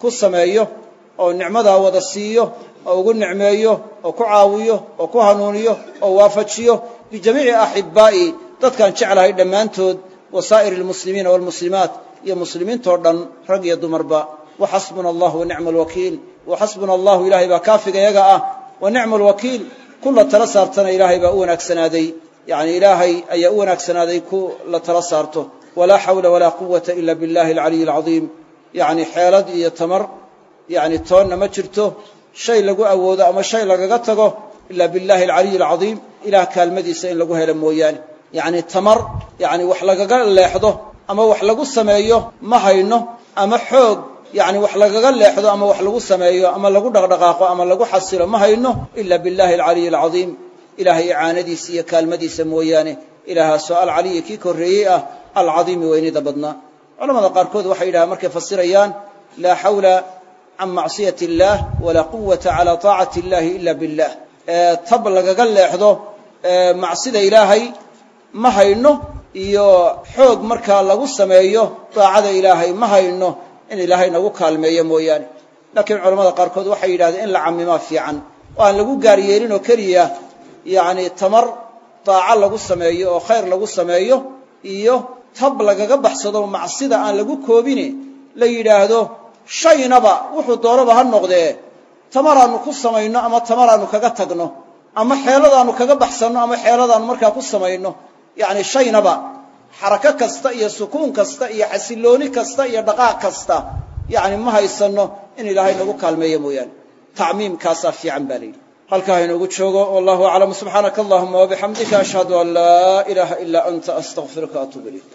ku sameeyo oo nicmadaa wada siiyo oo ugu nicmeeyo oo ku caawiyo oo ku hanuuniyo oo waafajiyo bijamiici axibaa'i dadkaan jeclahay dhammaantood wa saa'iri almuslimiina waalmuslimaat iyo muslimiintoo dhan rag iyo dumarba. Wa xasbuna allah alwakiil wa allahu ilaahay baa kaafiga yaga ah. Wa nicma alwakiil ku la tala saartana ilaahay baa u wanaagsanaaday yacni ilaahay ayaa u wanaagsanaaday ku la tala saarto. Walaa xawla walaa quwata ila billahi alcaliy alcadiim yacni xeelad iyo tamar yacni toonna ma jirto shay lagu awoodo ama shay lagaga tago ilaa billahi alcaliy alcadiim ilaah kaalmadiisa in lagu helo mooyaane. Yacni tamar yacni wax lagaga leexdo ama wax lagu sameeyo ma hayno ama xoog yacni wax lagaga leexdo ama wax lagu sameeyo ama lagu dhaqdhaqaaqo ama lagu xasilo ma hayno ila billahi alcaliy alcadiim. Ilaahay icaanadiisa iyo kaalmadiisa mooyaane ilaahaasoo alcaliyi kii korreeyey ah alcadiimi weynida badnaa culamada qaarkood waxay yidhahaan markay fasirayaan laa xawla can macsiyati illaah walaa quwata calaa taacati illahi ila billah. Tab lagaga leexdo macsida ilaahay ma hayno iyo xoog markaa lagu sameeyo daacada ilaahay ma hayno in ilaahay nagu kaalmeeyo mooyaane. Laakiin culamada qaarkood waxay yidhahdeen in la camimaa fiican. Oo aan lagu gaar yeelin oo keliya yacni tamar daaco lagu sameeyo oo khayr lagu sameeyo iyo tab lagaga baxsado macsida aan lagu koobine la yidhaahdo shaynaba wuxuu doonaba ha noqdee. Tamaraannu ku samayno ama tamaraannu kaga tagno? Ama xeeladaannu kaga baxsanno ama xeeladaannu markaa ku samayno? Yacni shaynaba xarako kasta iyo sukuun kasta iyo xasillooni kasta iyo dhaqaaq kasta. Yacni ma haysanno in ilaahay nagu kaalmeeyo mooyaane. Tacmiimkaasaa fiican baa layidhi halkaa inoogu joogo wallahu aclam. Subxaanaka allahuma wabixamdika ashhadu an laa ilaaha ilaa anta astaqfiruka atuub ilayk